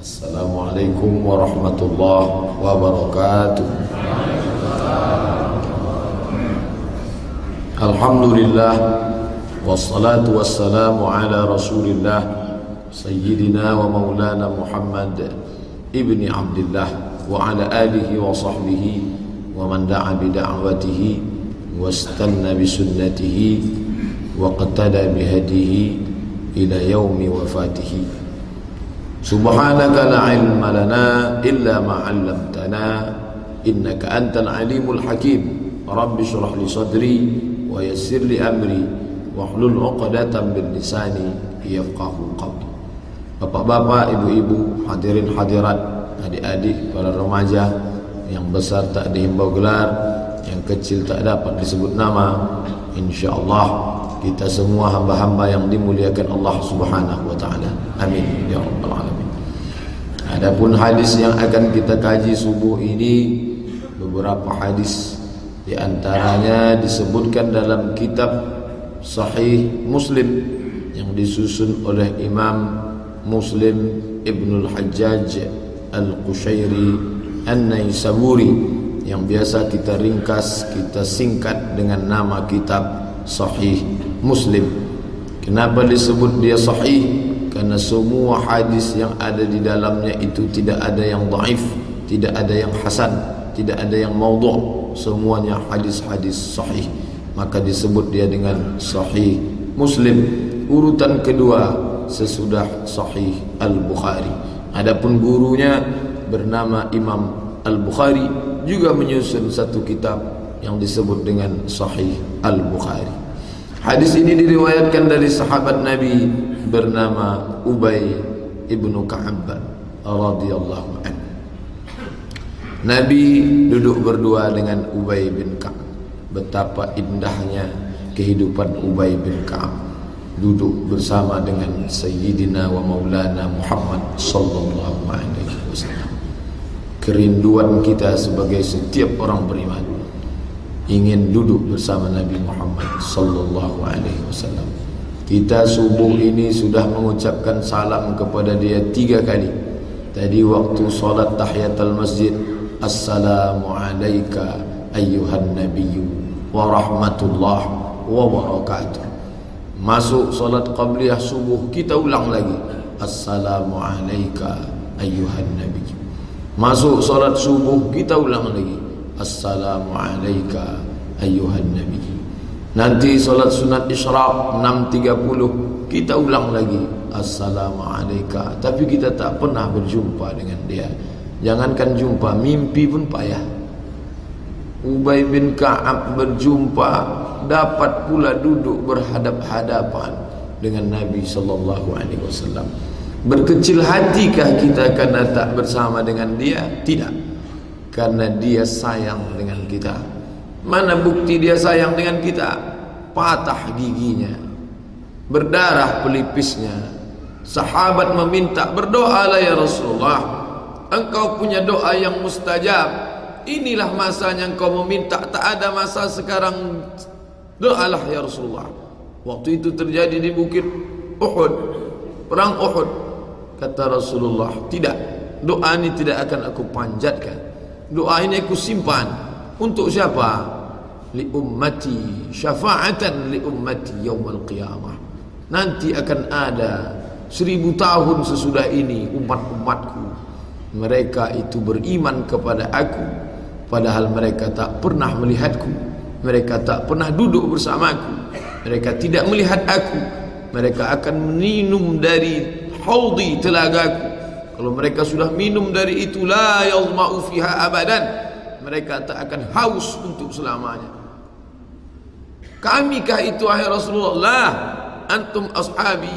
Assalamualaikum warahmatullahi wabarakatuh Alhamdulillah Wassalatu wassalamu ala rasulillah Sayyidina wa maulana Muhammad Ibni Abdullah Wa ala alihi wa sahbihi Wa man da'a bida'watihi Wastanna bisunnatihi Wa qatada bihadihi Ila yaumi wafatihi Subhanaka la ilma lana Illa ma'allamtana Innaka antal alimul hakim Rabbi surah li sadri wa yassir li amri wahlul 'uqdatam min lisani yafqahu qawli. Bapak-bapak, ibu-ibu, hadirin hadirat, adik-adik, para remaja yang besar tak dihimbau gelar, yang kecil tak dapat disebut nama. Insyaallah kita semua hamba-hamba yang dimuliakan Allah Subhanahu wa taala. Amin ya rabbal alamin. Adapun hadis yang akan kita kaji subuh ini beberapa hadis di antaranya disebutkan dalam kitab Sahih Muslim yang disusun oleh Imam Muslim Ibnul Hajjaj Al-Qushairi An-Naisaburi yang biasa kita ringkas, kita singkat dengan nama kitab Sahih Muslim. Kenapa disebut dia sahih? Karena semua hadis yang ada di dalamnya itu tidak ada yang dhaif, tidak ada yang hasan, tidak ada yang maudhu' semuanya hadis-hadis sahih. Maka disebut dia dengan sahih Muslim. Urutan kedua sesudah sahih Al-Bukhari. Adapun gurunya bernama Imam Al-Bukhari juga menyusun satu kitab yang disebut dengan sahih Al-Bukhari hadis ini diriwayatkan dari sahabat Nabi bernama Ubay ibnu Ka'ab radhiyallahu anhu Nabi duduk berdua dengan Ubay bin Ka'ab. Betapa indahnya kehidupan Ubay bin Ka'ab. Duduk bersama dengan Sayyidina wa Maulana Muhammad sallallahu alaihi wasallam. Kerinduan kita sebagai setiap orang beriman ingin duduk bersama Nabi Muhammad sallallahu alaihi wasallam. Kita subuh ini sudah mengucapkan salam kepada dia tiga kali. Tadi waktu solat tahiyatul masjid Assalamu alayka ayyuhan nabiyyu wa rahmatullah wa barakatuh. Masuk solat qabliyah subuh kita ulang lagi. Assalamu alayka ayyuhan nabiyyu. Masuk solat subuh kita ulang lagi. Assalamu alayka ayyuhan nabiyyu. Nanti solat sunat isyraq 6.30 kita ulang lagi. Assalamu alayka. Tapi kita tak pernah berjumpa dengan dia. Jangankan jumpa, mimpi pun payah. Ubay bin Ka'ab berjumpa, dapat pula duduk berhadap-hadapan dengan Nabi sallallahu alaihi wasallam. Berkecil hatikah kita karena tak bersama dengan dia? Tidak. Karena dia sayang dengan kita. Mana bukti dia sayang dengan kita? Patah giginya. Berdarah pelipisnya. Sahabat meminta, "Berdoalah ya Rasulullah." Engkau punya doa yang mustajab Inilah masanya engkau meminta Tak ada masa sekarang Doalah ya Rasulullah Waktu itu terjadi di bukit Uhud Perang Uhud Kata Rasulullah Tidak Doa ini tidak akan aku panjatkan Doa ini aku simpan. Untuk siapa? Li ummati Syafa'atan li ummati Yawmal qiyamah. Nanti akan ada Seribu tahun sesudah ini Umat-umatku. Mereka itu beriman kepada aku padahal mereka tak pernah melihatku. Mereka tak pernah duduk bersamaku. Mereka tidak melihat aku. Mereka akan minum dari haudi telagaku kalau mereka sudah minum dari itu la yazma'u fiha abadan mereka tak akan haus untuk selamanya kamikah itu wahai Rasulullah la antum ashabi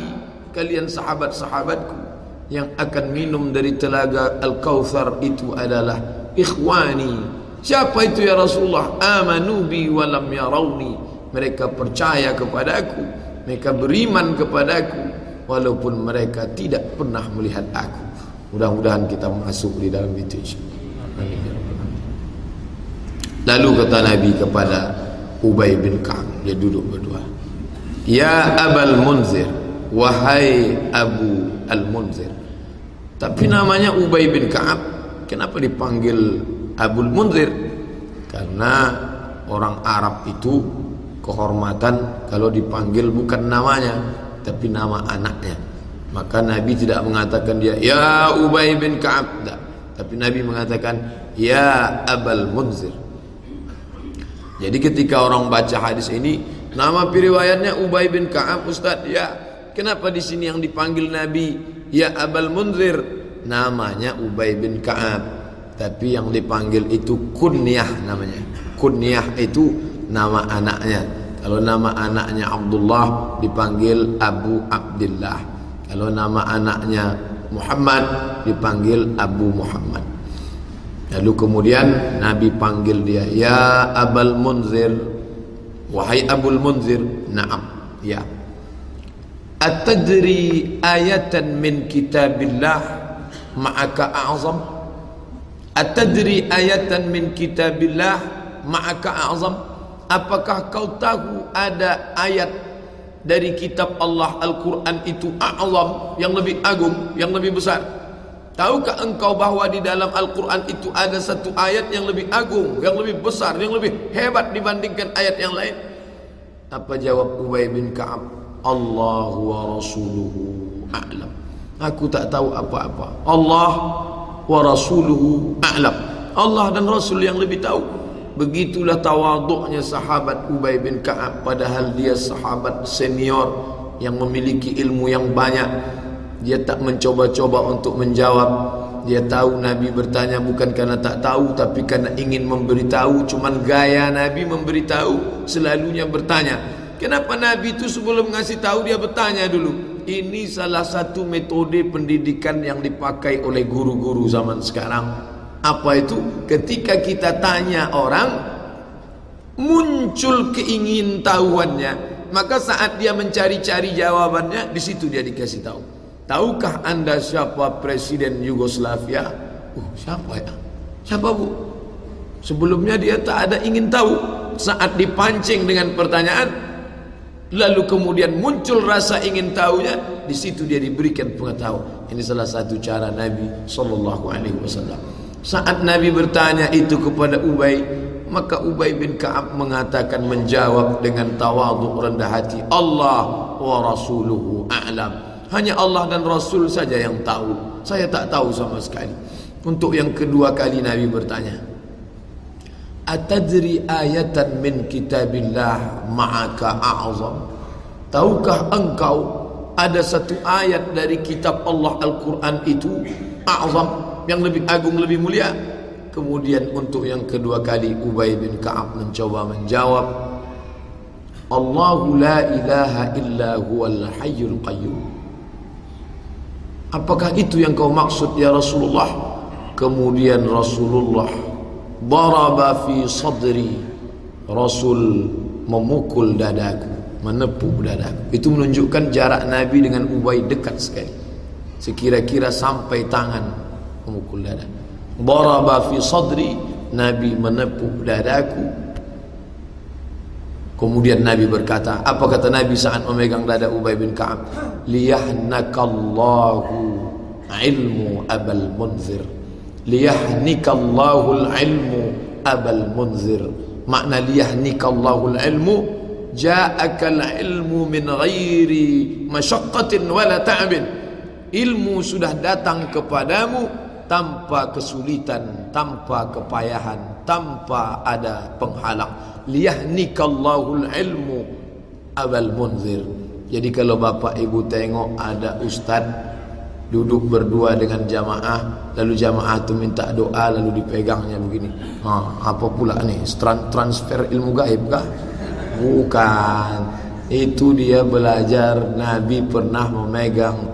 kalian sahabat-sahabatku yang akan minum dari telaga Al-Kautsar itu adalah ikhwani. Siapa itu ya Rasulullah? Amanu bi wa lam yarawni. Mereka percaya kepadaku, mereka beriman kepadaku walaupun mereka tidak pernah melihat aku. Mudah-mudahan kita masuk di dalam itu ya Lalu kata Nabi kepada Ubay bin Ka'ab, dia duduk berdua. Ya Abul Munzir, wahai Abu Al-Munzir Tapi namanya Ubay bin Ka'ab Kenapa dipanggil Abul Munzir? Karena orang Arab itu kehormatan kalau dipanggil bukan namanya tapi nama anaknya. Maka Nabi tidak mengatakan dia ya Ubay bin Ka'ab. Tapi Nabi mengatakan ya Abul Munzir. Jadi ketika orang baca hadis ini, nama periwayatnya Ubay bin Ka'ab Ustaz, ya. Kenapa di sini yang dipanggil Nabi ya Abul Munzir? Namanya Ubay bin Ka'ab. Tapi yang dipanggil itu kunyah namanya. Kunyah itu nama anaknya. Kalau nama anaknya Abdullah dipanggil Abu Abdullah. Kalau nama anaknya Muhammad dipanggil Abu Muhammad. Lalu kemudian Nabi panggil dia, "Ya Abul Munzir." Wahai Abul Munzir, "Na'am." Ya. Atadri ayatan min kitabillah ma'aka a'zam? Atadri ayatan min kitabillah ma'aka a'zam? Apakah kau tahu ada ayat dari kitab Allah Al-Quran itu a'zam yang lebih agung, yang lebih besar? Tahukah engkau bahawa di dalam Al-Quran itu ada satu ayat yang lebih agung, yang lebih besar, yang lebih hebat dibandingkan ayat yang lain? Apa jawab Ubay bin Ka'ab? Allah wa rasuluhu a'lam. Aku tak tahu apa-apa. Allah wa rasuluhu a'lam. Allah dan Rasul yang lebih tahu. Begitulah tawaduknya sahabat Ubay bin Ka'ab padahal dia sahabat senior yang memiliki ilmu yang banyak. Dia tak mencoba-coba untuk menjawab. Dia tahu Nabi bertanya bukan karena tak tahu tapi karena ingin memberitahu. Cuman gaya Nabi memberitahu selalunya bertanya kenapa Nabi itu sebelum ngasih tahu dia bertanya dulu? Ini salah satu metode pendidikan yang dipakai oleh guru-guru zaman sekarang apa itu ketika kita tanya orang muncul keingin tahuannya maka saat dia mencari-cari jawabannya di situ dia dikasih tahu Tahukah anda siapa presiden Yugoslavia? Uh, siapa ya? Siapa bu? Sebelumnya dia tak ada ingin tahu. Saat dipancing dengan pertanyaan, lalu kemudian muncul rasa ingin tahunya, di situ dia diberikan pengetahuan. Ini salah satu cara Nabi Sallallahu Alaihi Wasallam. Saat Nabi bertanya itu kepada Ubay, maka Ubay bin Kaab mengatakan menjawab dengan tawaduk rendah hati, Allah wa Rasuluhu a'lam. Hanya Allah dan Rasul saja yang tahu. Saya tak tahu sama sekali. Untuk yang kedua kali Nabi bertanya. Atadri ayatan min kitabillah ma'aka a'zam? Tahukah engkau ada satu ayat dari kitab Allah Al-Quran itu a'zam yang lebih agung lebih mulia? Kemudian untuk yang kedua kali Ubay bin Ka'ab mencoba menjawab Allahu la ilaha illa huwal hayyul qayyum Apakah itu yang kau maksud ya Rasulullah? Kemudian Rasulullah daraba fi sadri. Rasul memukul dadaku, menepuk dadaku. Itu menunjukkan jarak Nabi dengan Ubay dekat sekali. Sekira-kira sampai tangan memukul dada. Daraba fi sadri, Nabi menepuk dadaku Kemudian Nabi berkata, apa kata Nabi saat memegang dada Ubay bin Ka'ab? Liyahnakallahu ilmu abal munzir. Liyahnikallahu ilmu abal munzir. Makna liyahnikallahu ilmu ja'aka ilmu min ghairi masyaqqatin wala ta'bin. Ilmu sudah datang kepadamu tanpa kesulitan, tanpa kepayahan, tanpa ada penghalang. Liyahnikallahul ilmu abal munzir. Jadi kalau bapak ibu tengok ada ustaz duduk berdua dengan jamaah lalu jamaah itu minta doa lalu dipegangnya begini. Ha, apa pula nih transfer ilmu gaib kah? Bukan. Itu dia belajar Nabi pernah memegang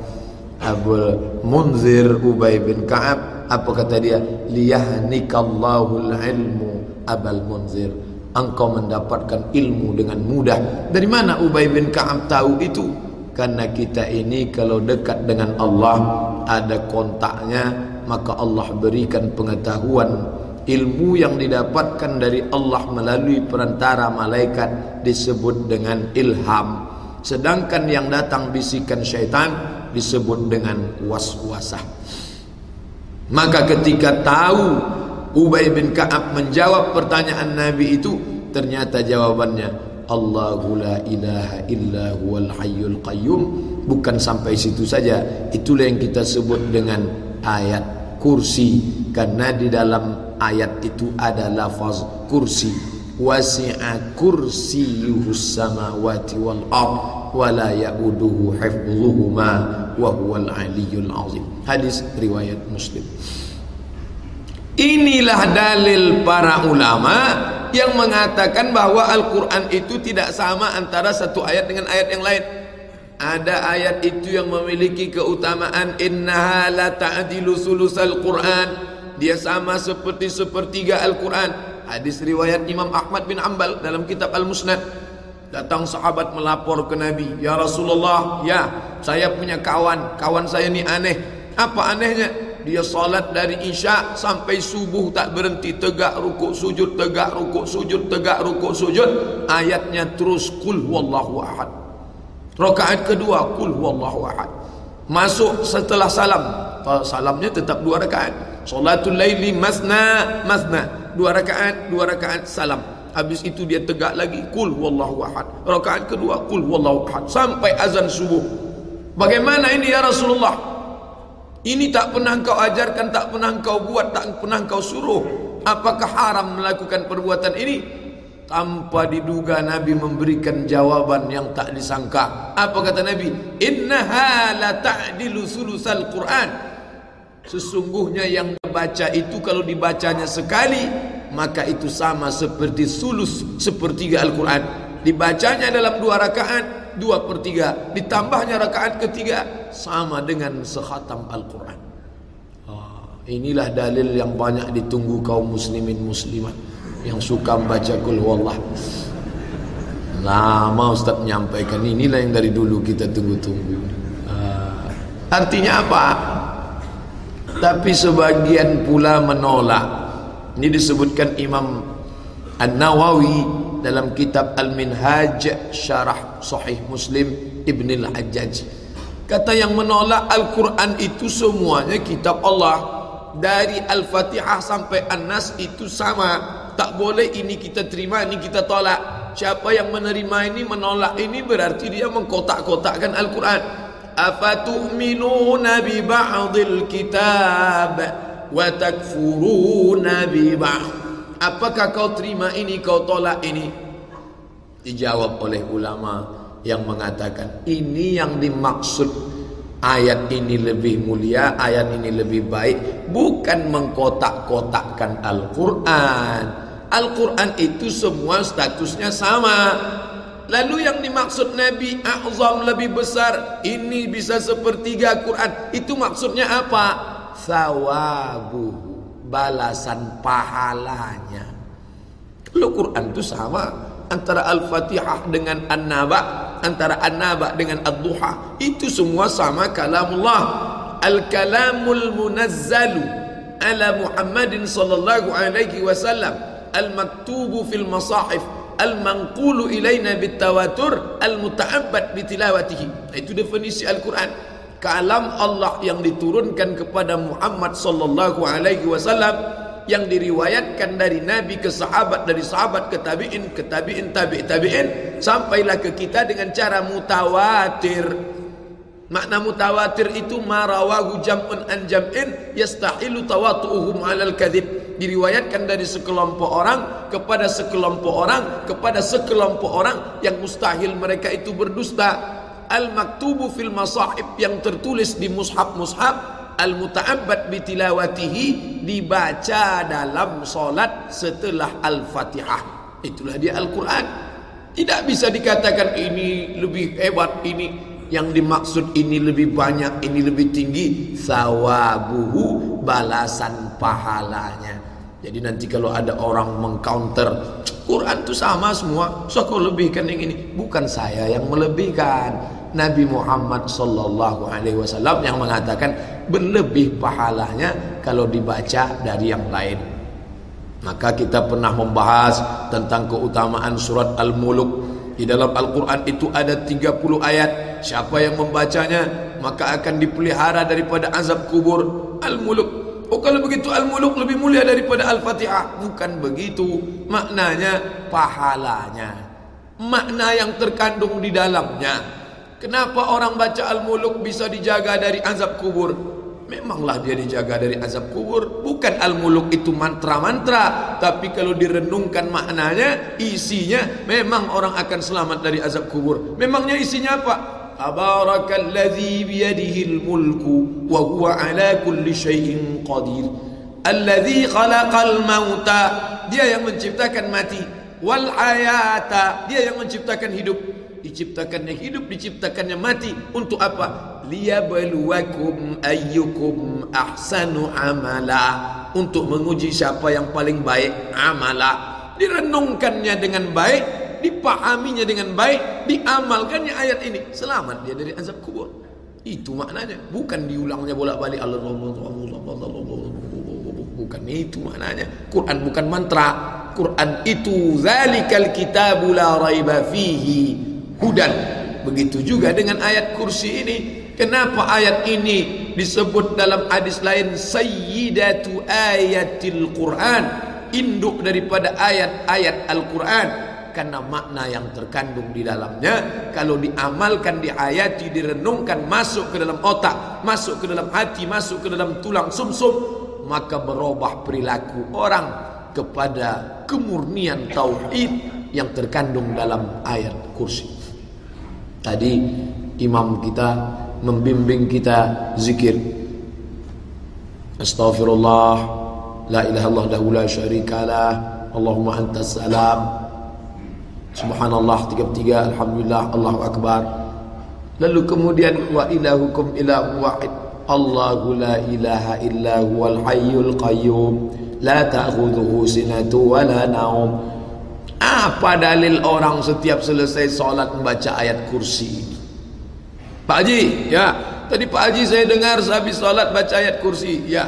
Abul Munzir Ubay bin Ka'ab apa kata dia liyahnikallahul ilmu abal munzir engkau mendapatkan ilmu dengan mudah. Dari mana Ubay bin Ka'ab tahu itu? Karena kita ini kalau dekat dengan Allah ada kontaknya, maka Allah berikan pengetahuan ilmu yang didapatkan dari Allah melalui perantara malaikat disebut dengan ilham. Sedangkan yang datang bisikan syaitan disebut dengan waswasah. Maka ketika tahu Ubay bin Ka'ab menjawab pertanyaan Nabi itu ternyata jawabannya Allahu la ilaha illa huwal hayyul qayyum. Bukan sampai situ saja itulah yang kita sebut dengan ayat kursi. Karena di dalam ayat itu ada lafaz kursi. Wasi'a kursiyuhus samawati wal ard wa ya'uduhu hifdhuhuma wa huwal aliyyul azim hadis riwayat muslim Inilah dalil para ulama yang mengatakan bahwa Al-Quran itu tidak sama antara satu ayat dengan ayat yang lain. Ada ayat itu yang memiliki keutamaan innaha la ta'dilu sulusal Quran. Dia sama seperti sepertiga Al-Quran. Hadis riwayat Imam Ahmad bin Ambal dalam kitab Al-Musnad. Datang sahabat melapor ke Nabi, "Ya Rasulullah, ya, saya punya kawan, kawan saya ni aneh. Apa anehnya?" dia salat dari isya sampai subuh tak berhenti tegak rukuk sujud tegak rukuk sujud tegak rukuk sujud. Ayatnya terus kul wallahu ahad. Rakaat kedua kul wallahu ahad. Masuk setelah salam. Salamnya tetap dua rakaat. Salatul laili masna masna. Dua rakaat dua rakaat salam habis itu dia tegak lagi kul wallahu ahad rakaat kedua kul wallahu ahad sampai azan subuh bagaimana ini ya Rasulullah ini tak pernah kau ajarkan, tak pernah kau buat, tak pernah kau suruh. Apakah haram melakukan perbuatan ini? Tanpa diduga Nabi memberikan jawaban yang tak disangka. Apa kata Nabi? Innaha la ta'dilu sulusal Quran. Sesungguhnya yang dibaca itu kalau dibacanya sekali, maka itu sama seperti sulus sepertiga Al-Quran. Dibacanya dalam dua rakaat, dua per tiga. Ditambahnya rakaat ketiga sama dengan sekhatam Al-Quran. Ah, inilah dalil yang banyak ditunggu kaum muslimin muslimat yang suka membaca kul wallah lama Ustaz menyampaikan inilah yang dari dulu kita tunggu-tunggu. Ah, artinya apa? Tapi sebagian pula menolak ini disebutkan Imam An-Nawawi dalam kitab Al-Minhaj Syarah Sahih Muslim Ibn Al-Hajjaj. Kata yang menolak Al-Quran itu semuanya kitab Allah. Dari Al-Fatihah sampai An-Nas itu sama. Tak boleh ini kita terima ini kita tolak. Siapa yang menerima ini menolak ini berarti dia mengkotak-kotakkan Al-Quran. Afatu'minuna bi ba'dil kitab wa takfuruna Apakah kau terima ini, kau tolak ini? Dijawab oleh ulama yang mengatakan ini yang dimaksud ayat ini lebih mulia, ayat ini lebih baik, bukan mengkotak-kotakkan Al-Quran. Al-Quran itu semua statusnya sama. Lalu yang dimaksud Nabi A'zam lebih besar, ini bisa sepertiga Quran. Itu maksudnya apa? Sawabuhu balasan pahalanya. Kalau Quran itu sama antara Al-Fatihah dengan An-Naba, antara An-Naba dengan Ad-Duha, itu semua sama kalamullah. Al-kalamul munazzalu ala Muhammadin sallallahu alaihi wasallam al-maktubu fil masahif al-manqulu ilaina bitawatur al-muta'abbad bitilawatihi. Itu definisi Al-Quran kalam Allah yang diturunkan kepada Muhammad sallallahu alaihi wasallam yang diriwayatkan dari nabi ke sahabat dari sahabat ke tabi'in ke tabi'in tabi' tabi'in sampailah ke kita dengan cara mutawatir. Makna mutawatir itu marawahu jam'un an jam'in yastahilu tawatu'uhum 'alal kadhib. Diriwayatkan dari sekelompok orang kepada sekelompok orang kepada sekelompok orang yang mustahil mereka itu berdusta al-maktubu fil masahib yang tertulis di mushaf-mushaf al-muta'abbad bitilawatihi dibaca dalam solat setelah al-fatihah. Itulah dia Al-Quran. Tidak bisa dikatakan ini lebih hebat ini yang dimaksud ini lebih banyak ini lebih tinggi. Sawabuhu balasan pahalanya. Jadi nanti kalau ada orang mengcounter Quran itu sama semua so lebihkan yang ini. Bukan saya yang melebihkan Nabi Muhammad sallallahu alaihi wasallam yang mengatakan berlebih pahalanya kalau dibaca dari yang lain. Maka kita pernah membahas tentang keutamaan surat Al-Muluk. Di dalam Al-Quran itu ada 30 ayat. Siapa yang membacanya maka akan dipelihara daripada azab kubur. Al-Muluk Oh kalau begitu Al-Muluk lebih mulia daripada Al-Fatihah. Bukan begitu. Maknanya pahalanya. Makna yang terkandung di dalamnya. Kenapa orang baca Al-Muluk bisa dijaga dari azab kubur? Memanglah dia dijaga dari azab kubur. Bukan al-muluk itu mantra-mantra Tapi kalau direnungkan maknanya Isinya Memang orang akan selamat dari azab kubur. Memangnya isinya apa? Tabarakalladzi biyadihil mulku Wa huwa ala kulli syai'in qadir. Alladzi khalaqal mauta. Dia yang menciptakan mati. Wal hayata. Dia yang menciptakan hidup Diciptakannya hidup Diciptakannya mati. Untuk apa? liyabluwakum ayyukum ahsanu amala. Untuk menguji siapa yang paling baik amala. Direnungkannya dengan baik dipahaminya dengan baik diamalkannya ayat ini. Selamat dia dari azab kubur. Itu maknanya. Bukan diulangnya bolak-balik Allah bukan itu maknanya. Quran bukan mantra. Quran itu zalikal kitabu la raiba fihi hudan. Begitu juga dengan ayat kursi ini. Kenapa ayat ini disebut dalam hadis lain Sayyidatu ayatil Quran Induk daripada ayat-ayat Al-Quran. Karena makna yang terkandung di dalamnya Kalau diamalkan, diayati, direnungkan Masuk ke dalam otak Masuk ke dalam hati, masuk ke dalam tulang sumsum -sum, Maka berubah perilaku orang Kepada kemurnian tauhid Yang terkandung dalam ayat kursi Tadi imam kita membimbing kita zikir. Astaghfirullah La ilaha illallah dahu la syarikalah Allahumma antas salam. Subhanallah tiga-tiga Alhamdulillah Allahu Akbar. Lalu kemudian Wa ilahukum ilahu wahid. Allahu la ilaha illa huwal hayyul qayyum. La ta'khudhuhu sinatu wa la naum Apa dalil orang setiap selesai solat membaca ayat kursi ini Pak Haji, ya. Tadi Pak Haji saya dengar sehabis salat baca ayat kursi. Ya.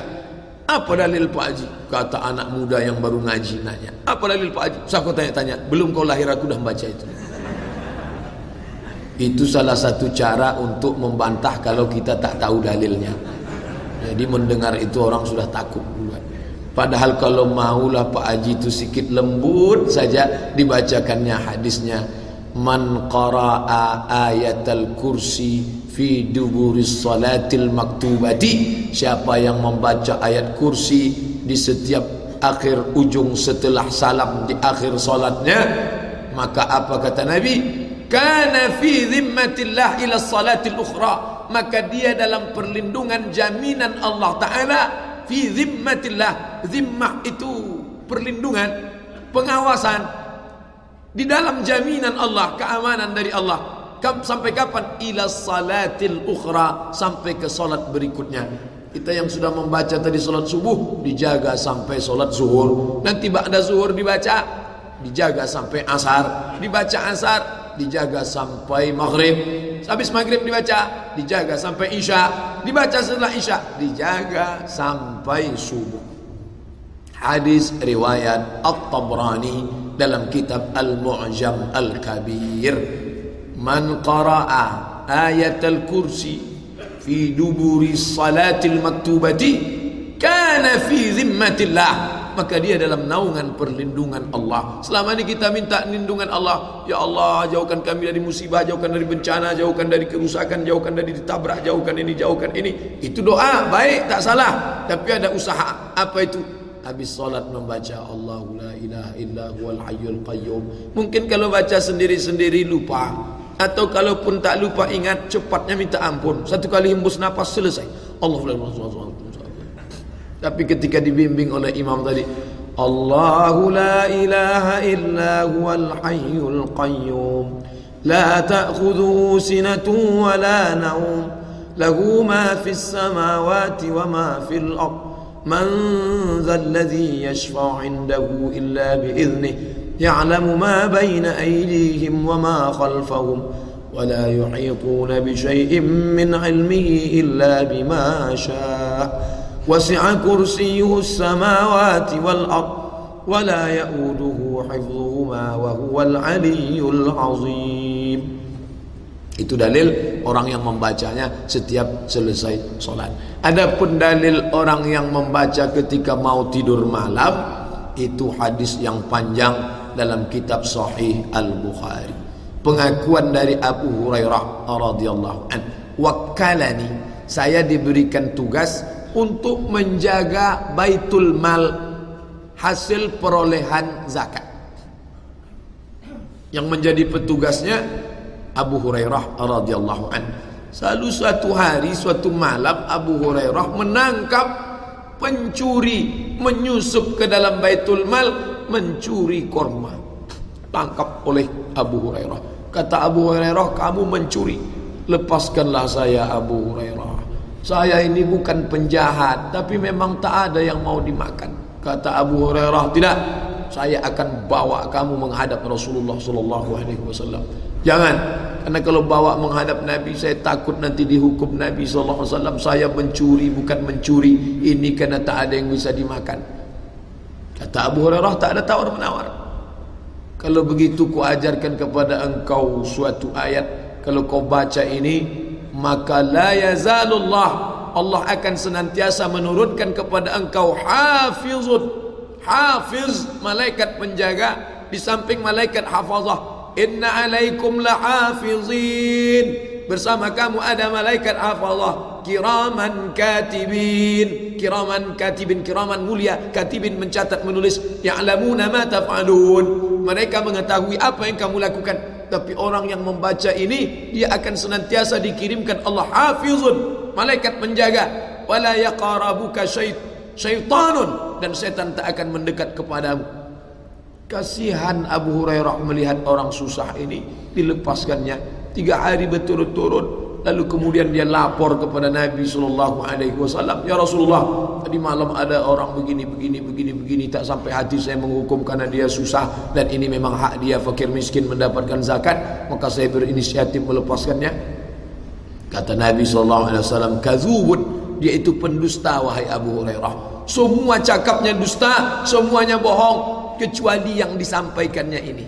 Apa dalil Pak Haji? Kata anak muda yang baru ngaji nanya. Apa dalil Pak Haji? Saya kau tanya-tanya. Belum kau lahir aku dah baca itu. Itu salah satu cara untuk membantah kalau kita tak tahu dalilnya. Jadi mendengar itu orang sudah takut. Padahal kalau maulah Pak Haji itu sedikit lembut saja dibacakannya hadisnya. Man qara'a ayatal kursi fi duburis salatil maktubati. Siapa yang membaca ayat kursi di setiap akhir ujung setelah salam di akhir salatnya maka apa kata nabi? Kana fi dhimmatillah ila salatil ukhra. Maka dia dalam perlindungan jaminan Allah taala fi dhimmatillah zimmah itu perlindungan pengawasan di dalam jaminan Allah, keamanan dari Allah. Sampai kapan? Ila salatil ukhra. Sampai ke solat berikutnya. Kita yang sudah membaca tadi solat subuh, dijaga sampai solat zuhur. Nanti ba'da zuhur dibaca, dijaga sampai asar. Dibaca asar, dijaga sampai maghrib. Habis maghrib dibaca, dijaga sampai isya. Dibaca setelah isya, dijaga sampai subuh. Hadis riwayat At-Tabrani dalam kitab Al-Mu'jam Al-Kabir man qara'a ayat al-kursi fi duburi salatil maktubati kana fi zimmatillah maka dia dalam naungan perlindungan Allah. Selama ini kita minta perlindungan Allah. Ya Allah jauhkan kami dari musibah jauhkan dari bencana jauhkan dari kerusakan jauhkan dari ditabrak jauhkan ini jauhkan ini. Itu doa. Baik tak salah. Tapi ada usaha. Apa itu? Habis solat membaca Allahu la ilaha illa huwal hayyul qayyum. Mungkin kalau baca sendiri-sendiri lupa. Atau kalaupun tak lupa ingat cepatnya minta ampun. Satu kali hembus nafas selesai. Allahu la tapi ketika dibimbing oleh imam tadi Allahu la ilaha illa huwal hayyul qayyum la ta'khudhuhu sinatun wa la nawm lahu ma fis samawati wa ma fil ardh من ذا الذي يشفع عنده إلا بإذنه يعلم ما بين أيديهم وما خلفهم ولا يحيطون بشيء من علمه إلا بما شاء وسع كرسيه السماوات والأرض ولا يؤوده حفظهما وهو العلي العظيم Itu dalil orang yang membacanya setiap selesai solat. Adapun dalil orang yang membaca ketika mau tidur malam itu hadis yang panjang dalam kitab Sahih Al-Bukhari. Pengakuan dari Abu Hurairah radhiyallahu an. Wakkalani saya diberikan tugas untuk menjaga Baitul Mal hasil perolehan zakat. Yang menjadi petugasnya Abu Hurairah radhiyallahu an. Selalu suatu hari, suatu malam Abu Hurairah menangkap pencuri menyusup ke dalam Baitul Mal mencuri korma. Tangkap oleh Abu Hurairah. Kata Abu Hurairah, kamu mencuri. Lepaskanlah saya Abu Hurairah. Saya ini bukan penjahat, tapi memang tak ada yang mau dimakan. Kata Abu Hurairah, tidak. Saya akan bawa kamu menghadap Rasulullah wasallam. Jangan Karena kalau bawa menghadap Nabi Saya takut nanti dihukum Nabi SAW Saya mencuri bukan mencuri Ini kerana tak ada yang bisa dimakan Kata Abu Hurairah tak ada tawar menawar Kalau begitu ku ajarkan kepada engkau suatu ayat Kalau kau baca ini Maka la yazalullah. Allah akan senantiasa menurunkan kepada engkau Hafizun. Hafiz Malaikat penjaga Di samping malaikat hafazah. Inna alaikum lahafizin Bersama kamu ada malaikat hafazah. Kiraman katibin. Kiraman katibin Kiraman mulia. Katibin mencatat menulis Ya'lamuna ma taf'alun. Mereka mengetahui apa yang kamu lakukan Tapi orang yang membaca ini Dia akan senantiasa dikirimkan Allah hafizun Malaikat menjaga Wala yaqarabuka syait, syaitanun. Dan setan tak akan mendekat kepadamu. Kasihan Abu Hurairah melihat orang susah ini dilepaskannya. Tiga hari berturut-turut lalu kemudian dia lapor kepada Nabi sallallahu alaihi wasallam ya Rasulullah tadi malam ada orang begini begini begini begini tak sampai hati saya menghukum karena dia susah dan ini memang hak dia fakir miskin mendapatkan zakat maka saya berinisiatif melepaskannya. Kata Nabi sallallahu alaihi wasallam kadzubun dia itu pendusta wahai Abu Hurairah. Semua cakapnya dusta semuanya bohong kecuali yang disampaikannya ini.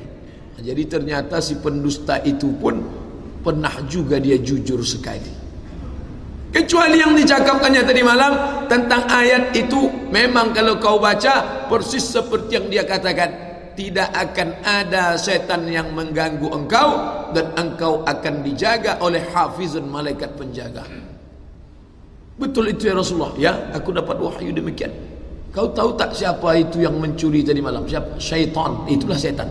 Jadi ternyata si pendusta itu pun pernah juga dia jujur sekali. Kecuali yang dicakapkannya tadi malam tentang ayat itu memang kalau kau baca persis seperti yang dia katakan. Tidak akan ada setan yang mengganggu engkau dan engkau akan dijaga oleh hafizun malaikat penjaga. Betul itu ya Rasulullah. Ya, aku dapat wahyu demikian. Kau tahu tak siapa itu yang mencuri tadi malam? Siapa? Syaitan. Itulah setan.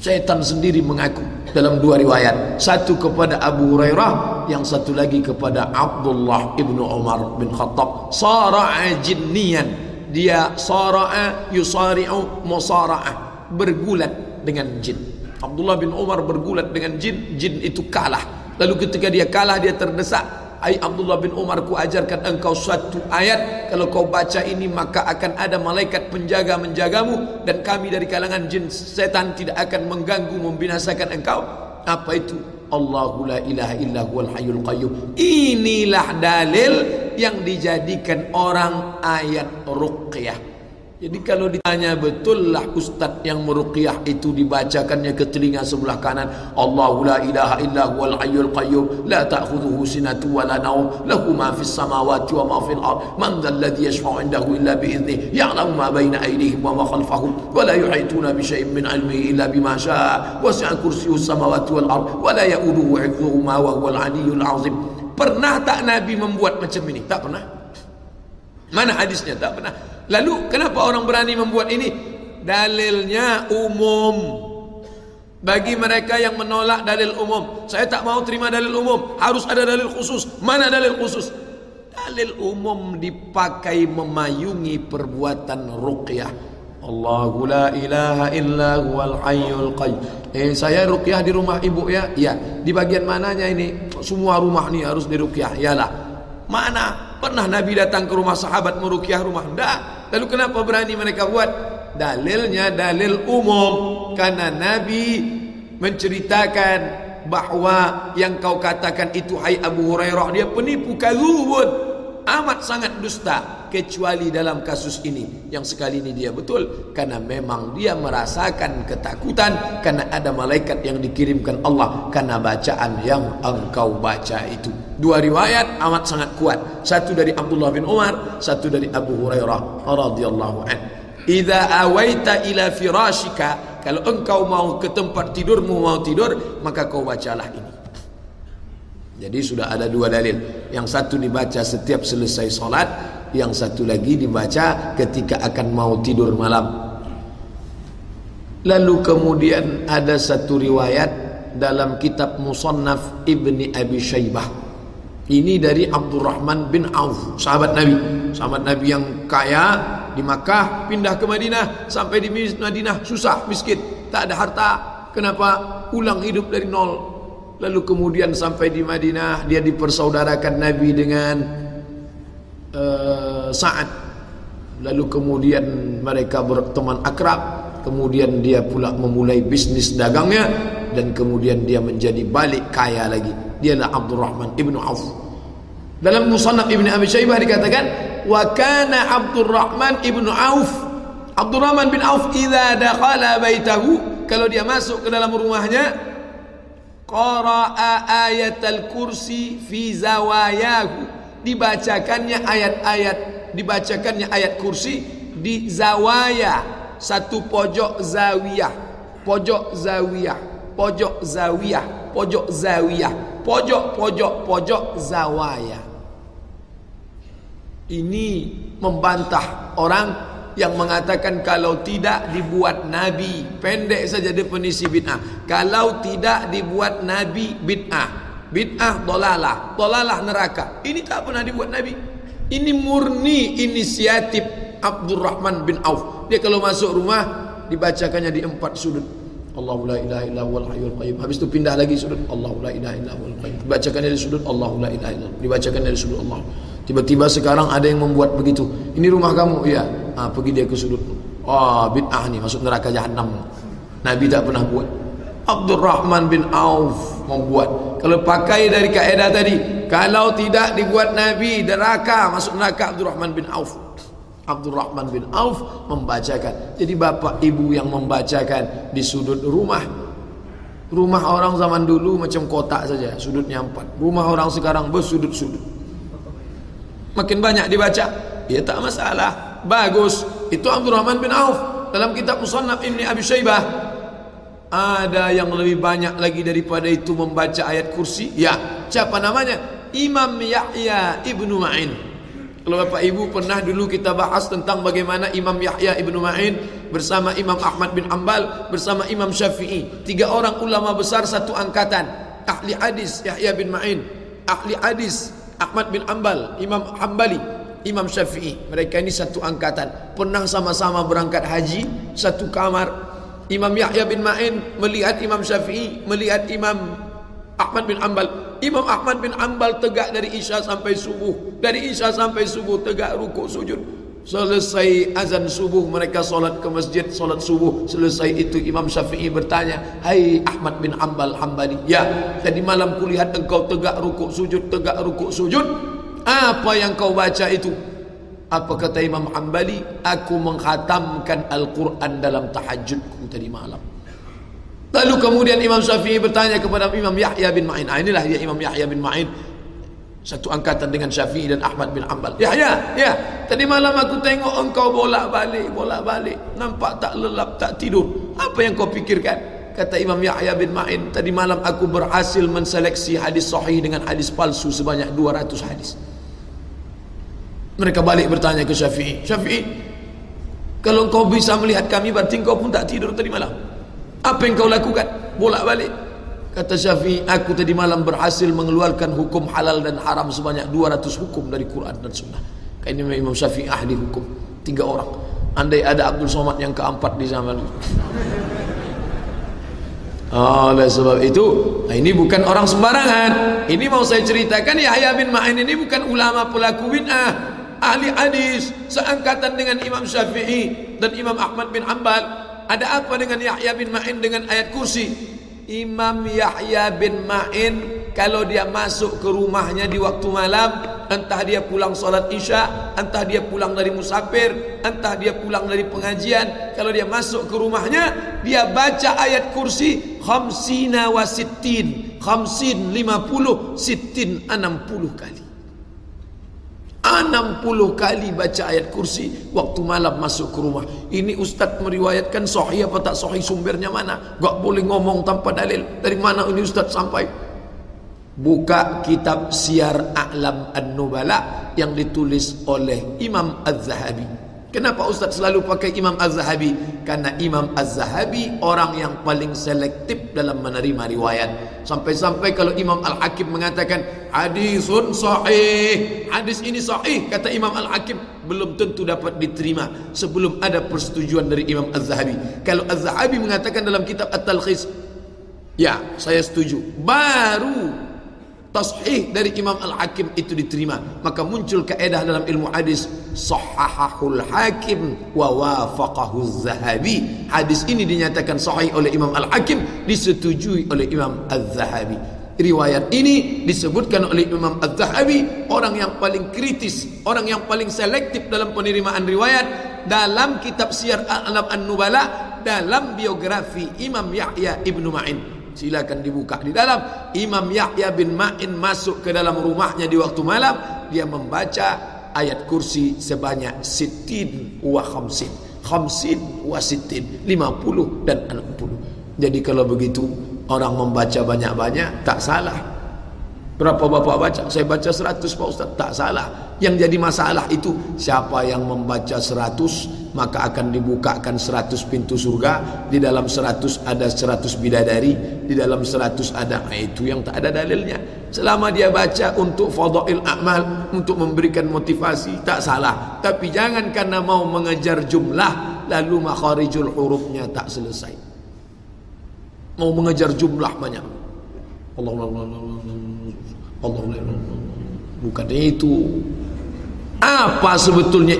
Setan sendiri mengaku dalam dua riwayat. Satu kepada Abu Hurairah, yang satu lagi kepada Abdullah ibnu Umar bin Khattab. Sara'a jinnian. Dia sara'a yusari'u musara'ah. Bergulat dengan jin. Abdullah bin Umar bergulat dengan jin. Jin itu kalah. Lalu ketika dia kalah, dia terdesak. Ai Abdullah bin Umar ku ajarkan engkau suatu ayat. Kalau kau baca ini maka akan ada malaikat penjaga menjagamu. Dan kami dari kalangan jin setan tidak akan mengganggu membinasakan engkau. Apa itu? Allahu la ilaha illa huwal hayyul qayyum. Inilah dalil yang dijadikan orang ayat ruqyah Jadi kalau ditanya betul lah ustaz yang meruqyah itu dibacakannya ke telinga sebelah kanan Allahu la ilaha illa huwal hayyul qayyum la ta'khudhuhu sinatu wa la nawm lahu ma fis samawati wa ma fil ard man dhal ladzi yashfa'u 'indahu illa bi idhnihi ya'lamu ma bayna aydihim wa ma khalfahum wa la yuhituna bi shay'in min 'ilmihi illa bima sha'a wasi'a kursiyyuhu samawati wal ard wa la ya'uduhu 'hifdhuhuma wa huwal 'aliyyul 'azim Pernah tak Nabi membuat macam ini? Tak pernah. Mana hadisnya? Tak pernah. Lalu kenapa orang berani membuat ini? Dalilnya umum. Bagi mereka yang menolak dalil umum, saya tak mau terima dalil umum, harus ada dalil khusus. Mana dalil khusus? Dalil umum dipakai memayungi perbuatan ruqyah. Allahu la ilaha illa huwal hayyul qayyum. Eh saya ruqyah di rumah ibu ya? Iya. Di bagian mananya ini? Semua rumah ni harus diruqyah. Yalah. Mana? Pernah Nabi datang ke rumah sahabat meruqyah rumah? Enggak. Lalu kenapa berani mereka buat? Dalilnya dalil umum. Karena Nabi menceritakan bahawa yang kau katakan itu hai Abu Hurairah dia penipu kadzubun amat sangat dusta kecuali dalam kasus ini. Yang sekali ini dia betul karena memang dia merasakan ketakutan karena ada malaikat yang dikirimkan Allah karena bacaan yang engkau baca itu. Dua riwayat amat sangat kuat. Satu dari Abdullah bin Umar satu dari Abu Hurairah radhiyallahu anhu idza awaita ila firashika kalau engkau mau ke tempat tidurmu mau tidur maka kau bacalah ini. Jadi sudah ada dua dalil. Yang satu dibaca setiap selesai solat, yang satu lagi dibaca ketika akan mau tidur malam. Lalu kemudian ada satu riwayat dalam kitab Musannaf Ibni Abi Shaybah. Ini dari Abdurrahman bin Auf, sahabat Nabi. Sahabat Nabi yang kaya di Makkah, pindah ke Madinah, sampai di Madinah susah, miskin, tak ada harta. Kenapa? Ulang hidup dari nol, Lalu kemudian sampai di Madinah dia dipersaudarakan Nabi dengan uh, Sa'ad. Lalu kemudian mereka berteman akrab. Kemudian dia pula memulai bisnis dagangnya dan kemudian dia menjadi balik kaya lagi. Dialah Abdurrahman ibnu Auf. Dalam Musannaf Ibn Abi Syaibah dikatakan wa kana Abdurrahman ibnu Auf Abdurrahman bin Auf idza dakhala baitahu kalau dia masuk ke dalam rumahnya qara'a ayat al-kursi fi zawayahu dibacakannya ayat-ayat dibacakannya ayat kursi di zawaya satu pojok zawiyah pojok zawiyah pojok zawiyah pojok zawiyah pojok pojok pojok zawaya. Ini membantah orang yang mengatakan kalau tidak dibuat nabi pendek saja definisi bid'ah. Kalau tidak dibuat nabi bid'ah bid'ah dolalah. Dolalah neraka. Ini tak pernah dibuat nabi. Ini murni inisiatif Abdurrahman bin Auf. Dia kalau masuk rumah dibacakannya di empat sudut. Allahu la ilaha illa huwal hayyul qayyum. Habis itu pindah lagi sudut. Allahu la ilaha illa huwal qayyum. Dibacakannya di sudut Allahu la ilaha illa dibacakannya di sudut Allah. Tiba-tiba sekarang ada yang membuat begitu. Ini rumah kamu, iya. Ah, pergi dia ke sudut. Oh, bid'ah nih masuk neraka jahanam. Nabi tak pernah buat. Abdurrahman bin Auf membuat. Kalau pakai dari kaedah tadi, kalau tidak dibuat Nabi neraka masuk neraka Abdurrahman bin Auf. Abdurrahman bin Auf membacakan. Jadi bapak ibu yang membacakan di sudut rumah. Rumah orang zaman dulu macam kotak saja, sudutnya empat. Rumah orang sekarang bersudut-sudut. Makin banyak dibaca, ya tak masalah. Bagus. Itu Abdurrahman bin Auf dalam kitab Musannaf Ibni Abi Syaibah. Ada yang lebih banyak lagi daripada itu membaca ayat kursi. Ya, siapa namanya? Imam Yahya Ibnu Ma'in. Kalau Bapak Ibu pernah dulu kita bahas tentang bagaimana Imam Yahya Ibnu Ma'in bersama Imam Ahmad bin Ambal bersama Imam Syafi'i. Tiga orang ulama besar satu angkatan. Ahli hadis Yahya bin Ma'in, ahli hadis Ahmad bin Ambal, Imam Hambali, Imam Syafi'i. Mereka ini satu angkatan. Pernah sama-sama berangkat haji, satu kamar. Imam Yahya bin Ma'in melihat Imam Syafi'i, melihat Imam Ahmad bin Ambal. Imam Ahmad bin Ambal tegak dari Isya sampai subuh. Dari Isya sampai subuh tegak rukuk sujud. Selesai azan subuh mereka solat ke masjid solat subuh selesai itu Imam Syafi'i bertanya Hai Ahmad bin Ambal Hambali Ya tadi malam kulihat engkau tegak rukuk sujud tegak rukuk sujud Apa yang kau baca itu Apa kata Imam Hambali Aku menghatamkan Al-Quran dalam tahajudku tadi malam Lalu kemudian Imam Syafi'i bertanya kepada Imam Yahya bin Ma'in ah, Inilah dia Imam Yahya bin Ma'in satu angkatan dengan Syafi'i dan Ahmad bin Ambal. Ya, ya, ya. Tadi malam aku tengok engkau bolak-balik, bolak-balik. Nampak tak lelap, tak tidur. Apa yang kau pikirkan? Kata Imam Yahya bin Ma'in, tadi malam aku berhasil menseleksi hadis sahih dengan hadis palsu sebanyak 200 hadis. Mereka balik bertanya ke Syafi'i. Syafi'i, kalau kau bisa melihat kami berarti kau pun tak tidur tadi malam. Apa yang kau lakukan? Bolak-balik. Kata Syafi'i, aku tadi malam berhasil mengeluarkan hukum halal dan haram sebanyak 200 hukum dari Quran dan Sunnah. Ini Imam Syafi'i ahli hukum. Tiga orang. Andai ada Abdul Somad yang keempat di zaman itu. Oleh sebab itu, nah ini bukan orang sembarangan. Ini mau saya ceritakan Yahya bin Ma'in ini bukan ulama pelaku bid'ah, ahli hadis, seangkatan dengan Imam Syafi'i dan Imam Ahmad bin Hanbal. Ada apa dengan Yahya bin Ma'in dengan ayat kursi? Imam Yahya bin Ma'in kalau dia masuk ke rumahnya di waktu malam entah dia pulang solat isya entah dia pulang dari musafir entah dia pulang dari pengajian kalau dia masuk ke rumahnya dia baca ayat kursi khamsina wa sittin khamsin lima puluh sittin enam puluh kali enam puluh kali baca ayat kursi waktu malam masuk ke rumah. Ini ustaz meriwayatkan sahih apa tak sahih sumbernya mana? Gak boleh ngomong tanpa dalil. Dari mana ini ustaz sampai? Buka kitab Syiar A'lam An-Nubala yang ditulis oleh Imam Az-Zahabi. Kenapa Ustaz selalu pakai Imam Az-Zahabi? Karena Imam Az-Zahabi orang yang paling selektif dalam menerima riwayat. Sampai-sampai kalau Imam Al-Hakim mengatakan hadisun sahih, hadis ini sahih kata Imam Al-Hakim belum tentu dapat diterima sebelum ada persetujuan dari Imam Az-Zahabi. Kalau Az-Zahabi mengatakan dalam kitab At-Talkhis, ya, saya setuju. Baru Tashih dari Imam Al-Hakim itu diterima. Maka muncul kaedah dalam ilmu hadis Sahahahul Hakim Wa Zahabi. Hadis ini dinyatakan sahih oleh Imam Al-Hakim Disetujui oleh Imam Al-Zahabi Riwayat ini disebutkan oleh Imam Al-Zahabi Orang yang paling kritis Orang yang paling selektif dalam penerimaan riwayat Dalam kitab Siyar Al-Alam An-Nubala Dalam biografi Imam Yahya Ibn Ma'in silakan dibuka di dalam Imam Yahya bin Ma'in masuk ke dalam rumahnya di waktu malam dia membaca ayat kursi sebanyak sitin wa khamsin khamsin wa sitin 50 dan 60 jadi kalau begitu orang membaca banyak-banyak tak salah Berapa bapak baca? Saya baca 100 Pak Ustaz. Tak salah. Yang jadi masalah itu siapa yang membaca 100 maka akan dibukakan 100 pintu surga. Di dalam 100 ada 100 bidadari, di dalam 100 ada nah, itu yang tak ada dalilnya. Selama dia baca untuk fadhail amal, untuk memberikan motivasi, tak salah. Tapi jangan karena mau mengejar jumlah lalu makharijul hurufnya tak selesai. Mau mengejar jumlah banyak. Allah Allah Allah Allah Allah bukan itu apa sebetulnya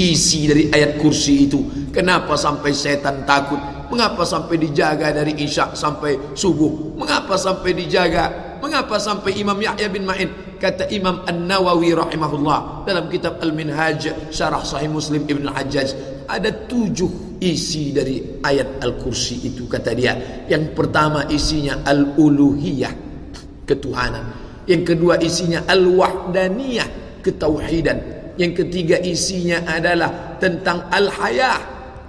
isi dari ayat kursi itu? Kenapa sampai setan takut? Mengapa sampai dijaga dari isya sampai subuh? Mengapa sampai dijaga? Mengapa sampai Imam Yahya bin Ma'in? Kata Imam An-Nawawi rahimahullah dalam kitab Al-Minhaj syarah sahih Muslim Ibn Hajjaj ada tujuh isi dari ayat Al-Kursi itu kata dia. Yang pertama isinya Al-Uluhiyah ketuhanan. Yang kedua isinya al-wahdaniyah, ketauhidan. Yang ketiga isinya adalah tentang al-hayah,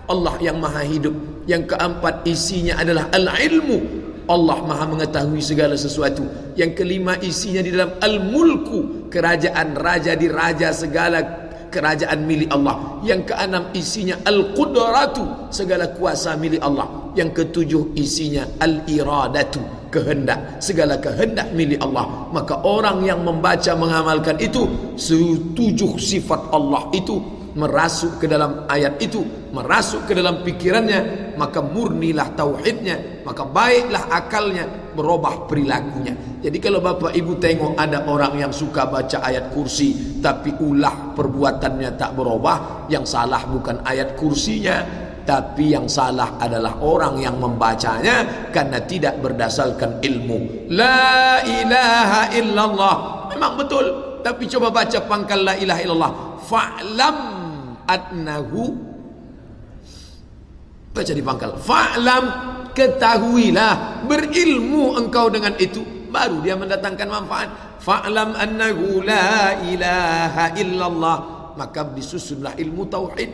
Allah yang maha hidup. Yang keempat isinya adalah al-ilmu, Allah maha mengetahui segala sesuatu. Yang kelima isinya di dalam al-mulku, kerajaan raja di raja segala kerajaan milik Allah. Yang keenam isinya al-qudratu, segala kuasa milik Allah. Yang ketujuh isinya al-iradatu, kehendak segala kehendak milik Allah maka orang yang membaca mengamalkan itu setujuh sifat Allah itu merasuk ke dalam ayat itu merasuk ke dalam pikirannya maka murnilah tauhidnya maka baiklah akalnya berubah perilakunya jadi kalau bapak ibu tengok ada orang yang suka baca ayat kursi tapi ulah perbuatannya tak berubah yang salah bukan ayat kursinya tapi yang salah adalah orang yang membacanya karena tidak berdasarkan ilmu. La ilaha illallah. Memang betul tapi coba baca pangkal la ilaha illallah. Fa'lam adnahu. Baca di pangkal. Fa'lam ketahuilah berilmu engkau dengan itu baru dia mendatangkan manfaat. Fa'lam annahu la ilaha illallah. Maka disusunlah ilmu tauhid.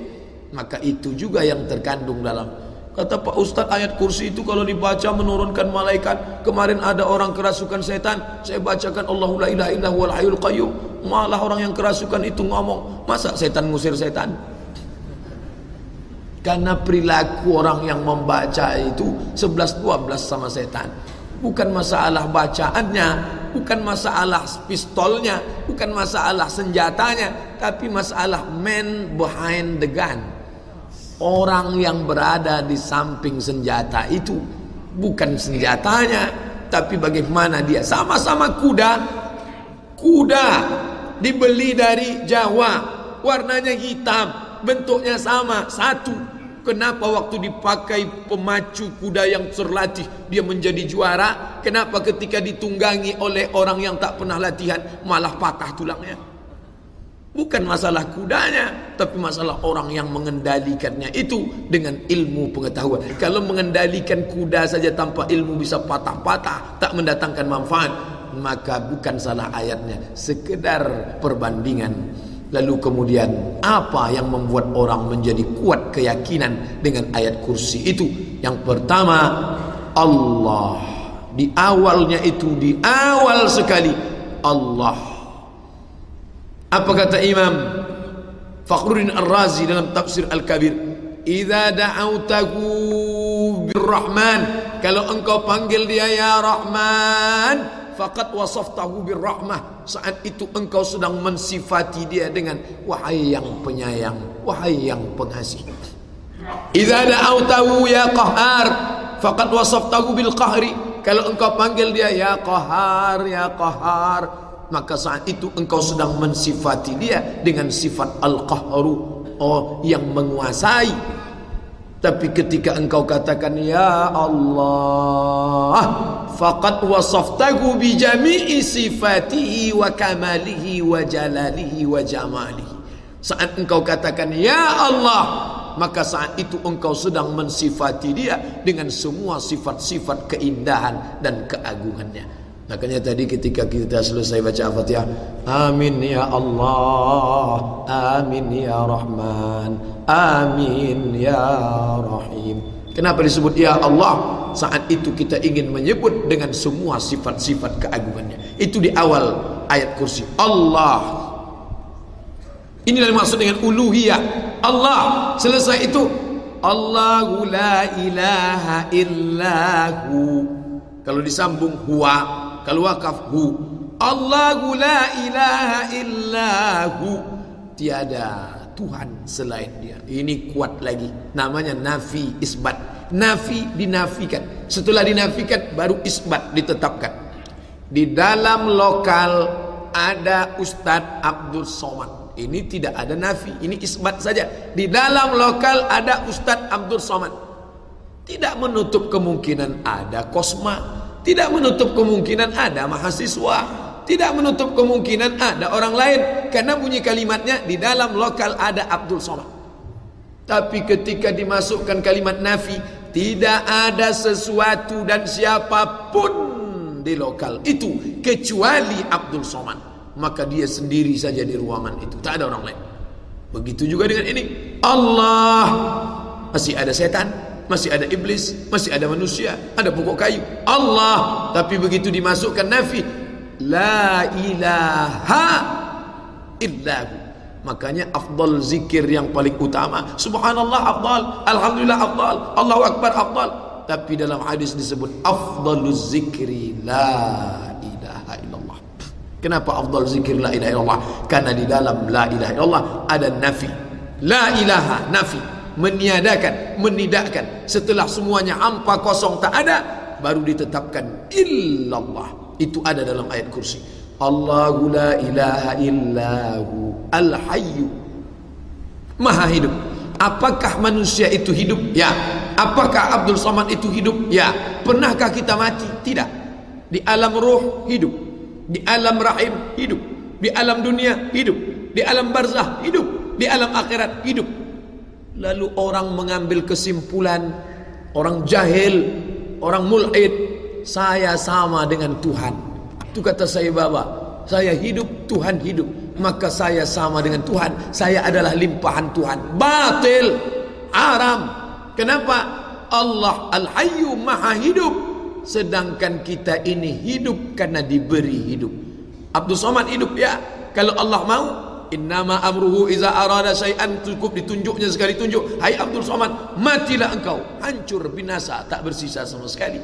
Maka itu juga yang terkandung dalam. Kata Pak Ustadz ayat kursi itu kalau dibaca menurunkan malaikat. Kemarin ada orang kerasukan setan. Saya bacakan Allahu la ilaha illa huwal hayyul qayyum. Malah orang yang kerasukan itu ngomong masa setan ngusir setan? Karena perilaku orang yang membaca itu 11-12 sama setan bukan masalah bacaannya bukan masalah pistolnya bukan masalah senjatanya tapi masalah man behind the gun Orang yang berada di samping senjata itu bukan senjatanya, tapi bagaimana dia sama-sama kuda. Kuda dibeli dari Jawa, warnanya hitam, bentuknya sama, satu. Kenapa waktu dipakai pemacu kuda yang terlatih dia menjadi juara? Kenapa ketika ditunggangi oleh orang yang tak pernah latihan malah patah tulangnya? Bukan masalah kudanya, tapi masalah orang yang mengendalikannya itu dengan ilmu pengetahuan. Kalau mengendalikan kuda saja tanpa ilmu bisa patah-patah, tak mendatangkan manfaat, maka bukan salah ayatnya, sekedar perbandingan Lalu kemudian apa yang membuat orang menjadi kuat keyakinan dengan ayat kursi itu? Yang pertama Allah di awalnya itu di awal sekali Allah. Apa kata Imam Fakhruddin Ar-Razi dalam tafsir Al-Kabir? Idza da'autahu birrahman kalau engkau panggil dia ya Rahman faqad wasaftahu birrahmah. Saat itu engkau sedang mensifati dia dengan wahai yang penyayang wahai yang pengasih. Idza da'awtahu ya qahar faqad wasaftahu bil qahri. Kalau engkau panggil dia ya qahar ya qahar maka saat itu engkau sedang mensifati dia dengan sifat al-qahru oh yang menguasai tapi ketika engkau katakan ya Allah faqad wasaftahu bi jami'i sifatihi wa kamalihi wa jalalihi wa jamalihi. Saat engkau katakan ya Allah maka saat itu engkau sedang mensifati dia dengan semua sifat-sifat keindahan dan keagungannya. Makanya tadi ketika kita selesai baca Al-Fatihah, Amin ya Allah, Amin ya Rahman, Amin ya Rahim. Kenapa disebut ya Allah? Saat itu kita ingin menyebut dengan semua sifat-sifat keagungannya. Itu di awal ayat kursi. Allah. Inilah maksud dengan uluhiyah. Allah. Selesai itu Allahu la ilaha illahu. Kalau disambung huwa kalau wakaf hu Allahu la ilaha illahu tiada Tuhan selain dia. Ini kuat lagi. Namanya nafi isbat. Nafi dinafikan. Setelah dinafikan baru isbat ditetapkan. Di dalam lokal ada Ustadz Abdul Somad. Ini tidak ada nafi ini isbat saja. Di dalam lokal ada Ustadz Abdul Somad. Tidak menutup kemungkinan ada kosma tidak menutup kemungkinan ada mahasiswa. Tidak menutup kemungkinan ada orang lain. Karena bunyi kalimatnya di dalam lokal ada Abdul Somad. Tapi ketika dimasukkan kalimat nafi. Tidak ada sesuatu dan siapa pun di lokal itu. Kecuali Abdul Somad. Maka dia sendiri saja di ruangan itu. Tak ada orang lain. Begitu juga dengan ini. Allah. Masih ada setan masih ada iblis, masih ada manusia, ada pokok kayu. Allah, tapi begitu dimasukkan nafi, la ilaha illahu. Makanya afdal zikir yang paling utama. Subhanallah afdal, alhamdulillah afdal, Allahu akbar afdal. Tapi dalam hadis disebut afdaluz zikri la ilaha illallah. Kenapa afdal zikir la ilaha illallah? Karena di dalam la ilaha illallah ada nafi. La ilaha nafi meniadakan, menidakkan setelah semuanya hampa kosong tak ada baru ditetapkan illallah. Itu ada dalam ayat kursi. Allahu la ilaha illahu al hayyu maha hidup. Apakah manusia itu hidup? Ya. Apakah Abdul Somad itu hidup? Ya. Pernahkah kita mati? Tidak. Di alam roh hidup. Di alam rahim hidup. Di alam dunia hidup. Di alam barzah hidup. Di alam akhirat hidup Lalu orang mengambil kesimpulan Orang jahil Orang mul'id Saya sama dengan Tuhan. Itu kata saya baba Saya hidup, Tuhan hidup. Maka saya sama dengan Tuhan. Saya adalah limpahan Tuhan. Batil Aram Kenapa? Allah Al-Hayyu Maha hidup. Sedangkan kita ini hidup Karena diberi hidup. Abdul Somad hidup ya. Kalau Allah mau Innama amruhu iza arada syai'an cukup ditunjuknya sekali tunjuk. Hai Abdul Somad, matilah engkau. Hancur binasa, tak bersisa sama sekali.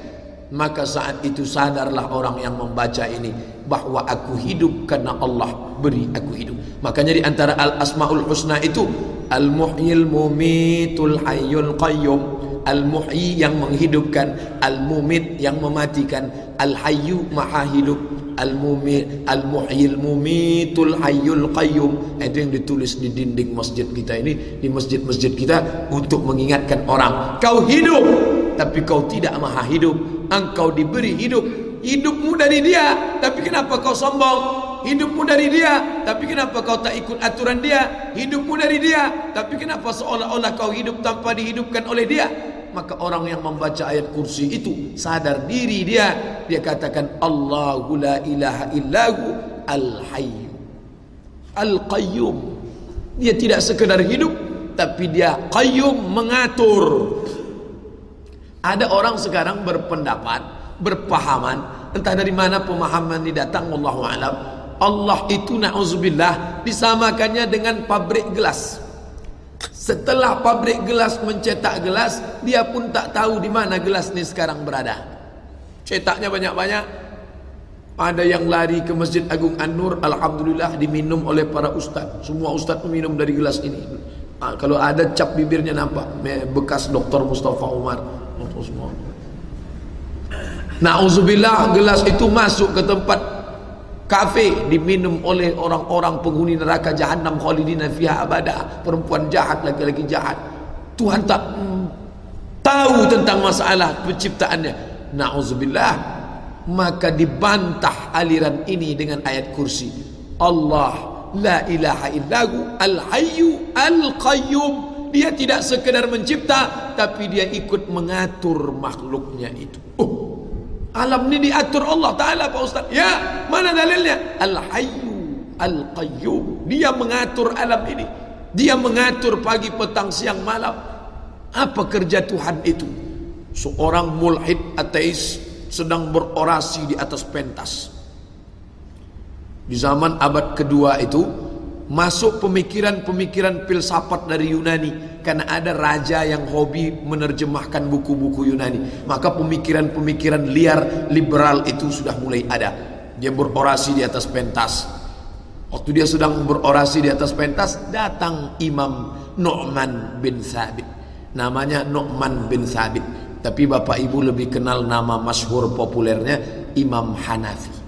Maka saat itu sadarlah orang yang membaca ini bahwa aku hidup karena Allah beri aku hidup. Makanya di antara al asmaul husna itu al muhyil mumitul hayyul qayyum Al-Muhyi yang menghidupkan Al-Mumit yang mematikan Al-Hayyu maha hidup Al-Mumit Al-Muhyil Mumitul Hayyul Qayyum. Itu yang ditulis di dinding masjid kita ini di masjid-masjid kita untuk mengingatkan orang kau hidup tapi kau tidak maha hidup. Engkau diberi hidup. Hidupmu dari dia tapi kenapa kau sombong? Hidupmu dari dia tapi kenapa kau tak ikut aturan dia? Hidupmu dari dia tapi kenapa seolah-olah kau hidup tanpa dihidupkan oleh dia maka orang yang membaca ayat kursi itu sadar diri dia. Dia katakan Allahu la ilaha illahu al-hayy al-qayyum. Dia tidak sekedar hidup tapi dia qayyum mengatur. Ada orang sekarang berpendapat berpahaman entah dari mana pemahaman ini datang wallahu alam. Allah itu na'udzubillah disamakannya dengan pabrik gelas setelah pabrik gelas mencetak gelas, dia pun tak tahu di mana gelas ini sekarang berada. Cetaknya banyak-banyak. Ada yang lari ke Masjid Agung An-Nur, alhamdulillah diminum oleh para ustaz. Semua ustaz meminum dari gelas ini. Nah, kalau ada cap bibirnya nampak bekas Dr. Mustafa Umar. Nauzubillah gelas itu masuk ke tempat kafe diminum oleh orang-orang penghuni neraka jahanam khalidina fiha abada. Perempuan jahat laki-laki jahat. Tuhan tak mm, tahu tentang masalah penciptaannya. Na'udzubillah. Maka dibantah aliran ini dengan ayat kursi. Allah la ilaha illahu al-hayyu al-qayyum. Dia tidak sekedar mencipta tapi dia ikut mengatur makhluknya itu. Oh Alam ini diatur Allah Ta'ala Pak Ustaz. Ya, mana dalilnya? Al-Hayyu Al-Qayyum. Dia mengatur alam ini. Dia mengatur pagi, petang, siang, malam. Apa kerja Tuhan itu? Seorang mulhid ateis sedang berorasi di atas pentas. Di zaman abad kedua itu, masuk pemikiran-pemikiran filsafat dari Yunani karena ada raja yang hobi menerjemahkan buku-buku Yunani. Maka pemikiran-pemikiran liar liberal itu sudah mulai ada. Dia berorasi di atas pentas. Waktu dia sedang berorasi di atas pentas datang Imam Nu'man bin Thabit. Namanya Nu'man bin Thabit. Tapi bapak ibu lebih kenal nama masyhur populernya Imam Hanafi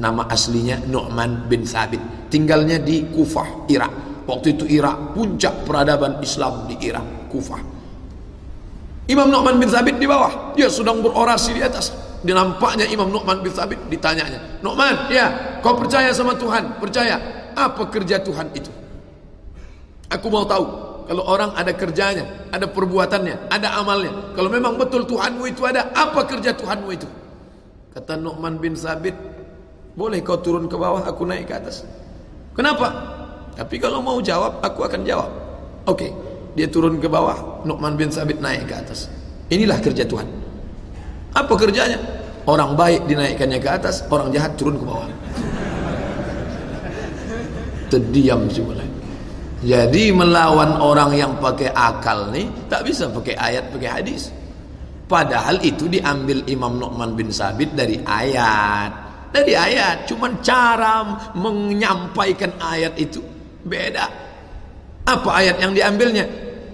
nama aslinya Nu'man bin Thabit tinggalnya di Kufah, Irak. Waktu itu Irak puncak peradaban Islam di Irak, Kufah. Imam Nu'man bin Thabit di bawah, dia sedang berorasi di atas. Dia nampaknya Imam Nu'man bin Thabit ditanyanya, "Nu'man, ya, kau percaya sama Tuhan? Percaya? Apa kerja Tuhan itu?" Aku mau tahu. Kalau orang ada kerjanya, ada perbuatannya, ada amalnya. Kalau memang betul Tuhanmu itu ada, apa kerja Tuhanmu itu? Kata Nu'man bin Sabit, boleh kau turun ke bawah, aku naik ke atas. Kenapa? Tapi kalau mau jawab, aku akan jawab. Oke, okay. dia turun ke bawah, Nu'man bin Sabit naik ke atas. Inilah kerja Tuhan. Apa kerjanya? Orang baik dinaikkannya ke atas, orang jahat turun ke bawah. Terdiam semula. Jadi melawan orang yang pakai akal nih tak bisa pakai ayat, pakai hadis. Padahal itu diambil Imam Nu'man bin Sabit dari ayat dari ayat cuman cara menyampaikan ayat itu beda. Apa ayat yang diambilnya?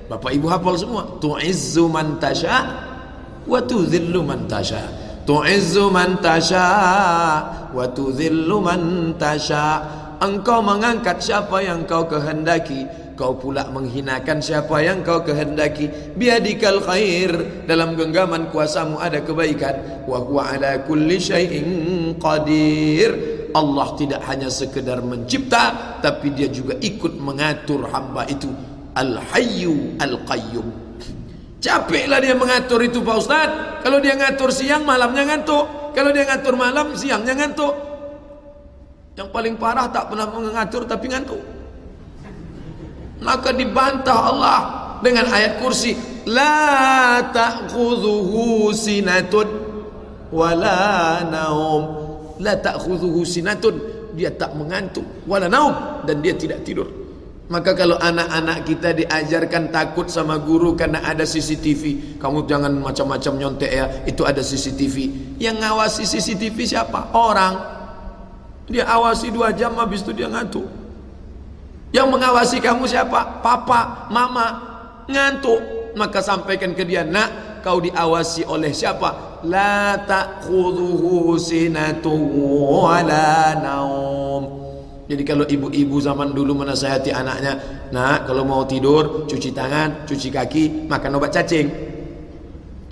Bapak Ibu hafal semua. Tu'izzu man tasha wa tudhillu man tasha. Tu'izzu man tasha wa tudhillu man tasha. Engkau mengangkat siapa yang kau kehendaki kau pula menghinakan siapa yang kau kehendaki. Biadikal khair. Dalam genggaman kuasamu ada kebaikan. Wa huwa ala kulli syai'in qadir. Allah tidak hanya sekedar mencipta tapi dia juga ikut mengatur hamba itu. Al hayyu al qayyum. Capeklah dia mengatur itu Pak Ustaz. Kalau dia ngatur siang malamnya ngantuk. Kalau dia ngatur malam siangnya ngantuk. Yang paling parah tak pernah mengatur tapi ngantuk maka dibantah Allah dengan ayat kursi la ta'khudhuhu sinatun wala naum. La ta'khudhuhu sinatun dia tak mengantuk wala naum dan dia tidak tidur. Maka kalau anak-anak kita diajarkan takut sama guru karena ada CCTV kamu jangan macam-macam nyontek ya itu ada CCTV yang ngawasi CCTV siapa? Orang. Dia awasi dua jam habis itu dia ngantuk yang mengawasi kamu siapa? Papa, mama, ngantuk. maka sampaikan ke dia nak kau diawasi oleh siapa la ta'khudhuhu sinatu wala naum jadi kalau ibu-ibu zaman dulu menasihati anaknya nak kalau mau tidur cuci tangan cuci kaki makan obat cacing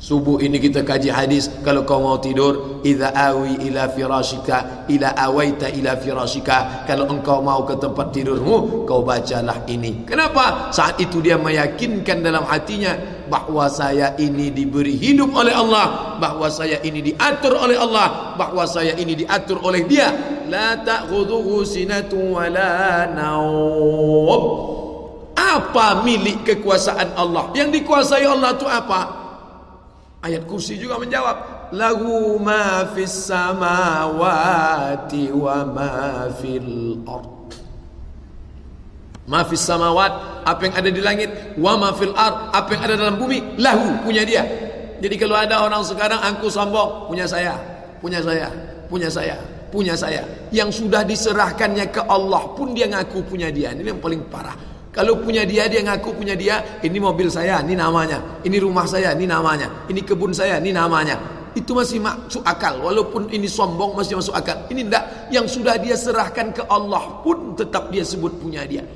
Subuh ini kita kaji hadis kalau kau mau tidur idza awi ila firashika ila awaita ila firashika kalau engkau mau ke tempat tidurmu kau bacalah ini. Kenapa? Saat itu dia meyakinkan dalam hatinya bahawa saya ini diberi hidup oleh Allah, bahawa saya ini diatur oleh Allah, bahawa saya ini diatur oleh Dia. La ta'khudhuhu sinatu wa la. Apa milik kekuasaan Allah? Yang dikuasai Allah itu apa? Ayat kursi juga menjawab Lahu ma fis samawati wa ma fil ard. Ma fis samawat Apa yang ada di langit Wa ma fil ard Apa yang ada dalam bumi Lahu punya dia. Jadi kalau ada orang sekarang Angku sombong Punya saya Punya saya Punya saya Punya saya. Yang sudah diserahkannya ke Allah pun dia ngaku punya dia. Ini yang paling parah kalau punya dia, dia ngaku punya dia. Ini mobil saya, ini namanya. Ini rumah saya, ini namanya. Ini kebun saya, ini namanya. Itu masih masuk akal. Walaupun ini sombong, masih masuk akal. Ini tidak. Yang sudah dia serahkan ke Allah pun tetap dia sebut punya dia.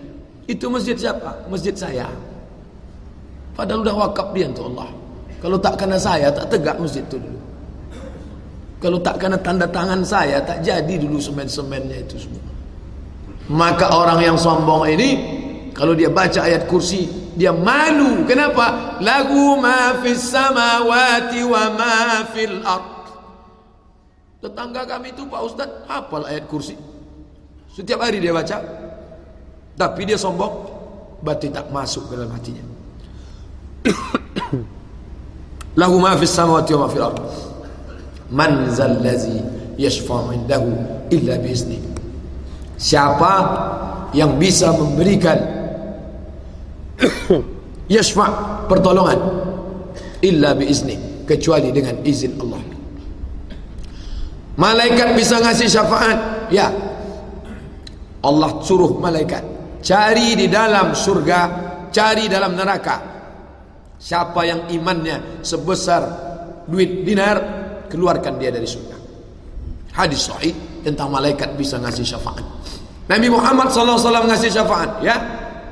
Itu masjid siapa? Masjid saya. Padahal sudah wakaf dia untuk Allah. Kalau tak kena saya, tak tegak masjid itu dulu. Kalau tak kena tanda tangan saya, tak jadi dulu semen-semennya itu semua. Maka orang yang sombong ini kalau dia baca ayat kursi dia malu. Kenapa? Lagu ma fis samawati wa ma fil ard. Tetangga kami itu Pak Ustaz hafal ayat kursi. Setiap hari dia baca. Tapi dia sombong, berarti tak masuk ke dalam hatinya. Lahu ma fis samawati wa ma fil ard. Man zal ladzi yashfa'u indahu illa bi Siapa yang bisa memberikan yashfa' pertolongan. Illa biizni kecuali dengan izin Allah. Malaikat bisa ngasih syafaat? Ya. Allah suruh malaikat cari di dalam surga cari dalam neraka. Siapa yang imannya sebesar duit dinar keluarkan dia dari surga. Hadis sahih tentang malaikat bisa ngasih syafaat. Nabi Muhammad SAW ngasih syafaat ya.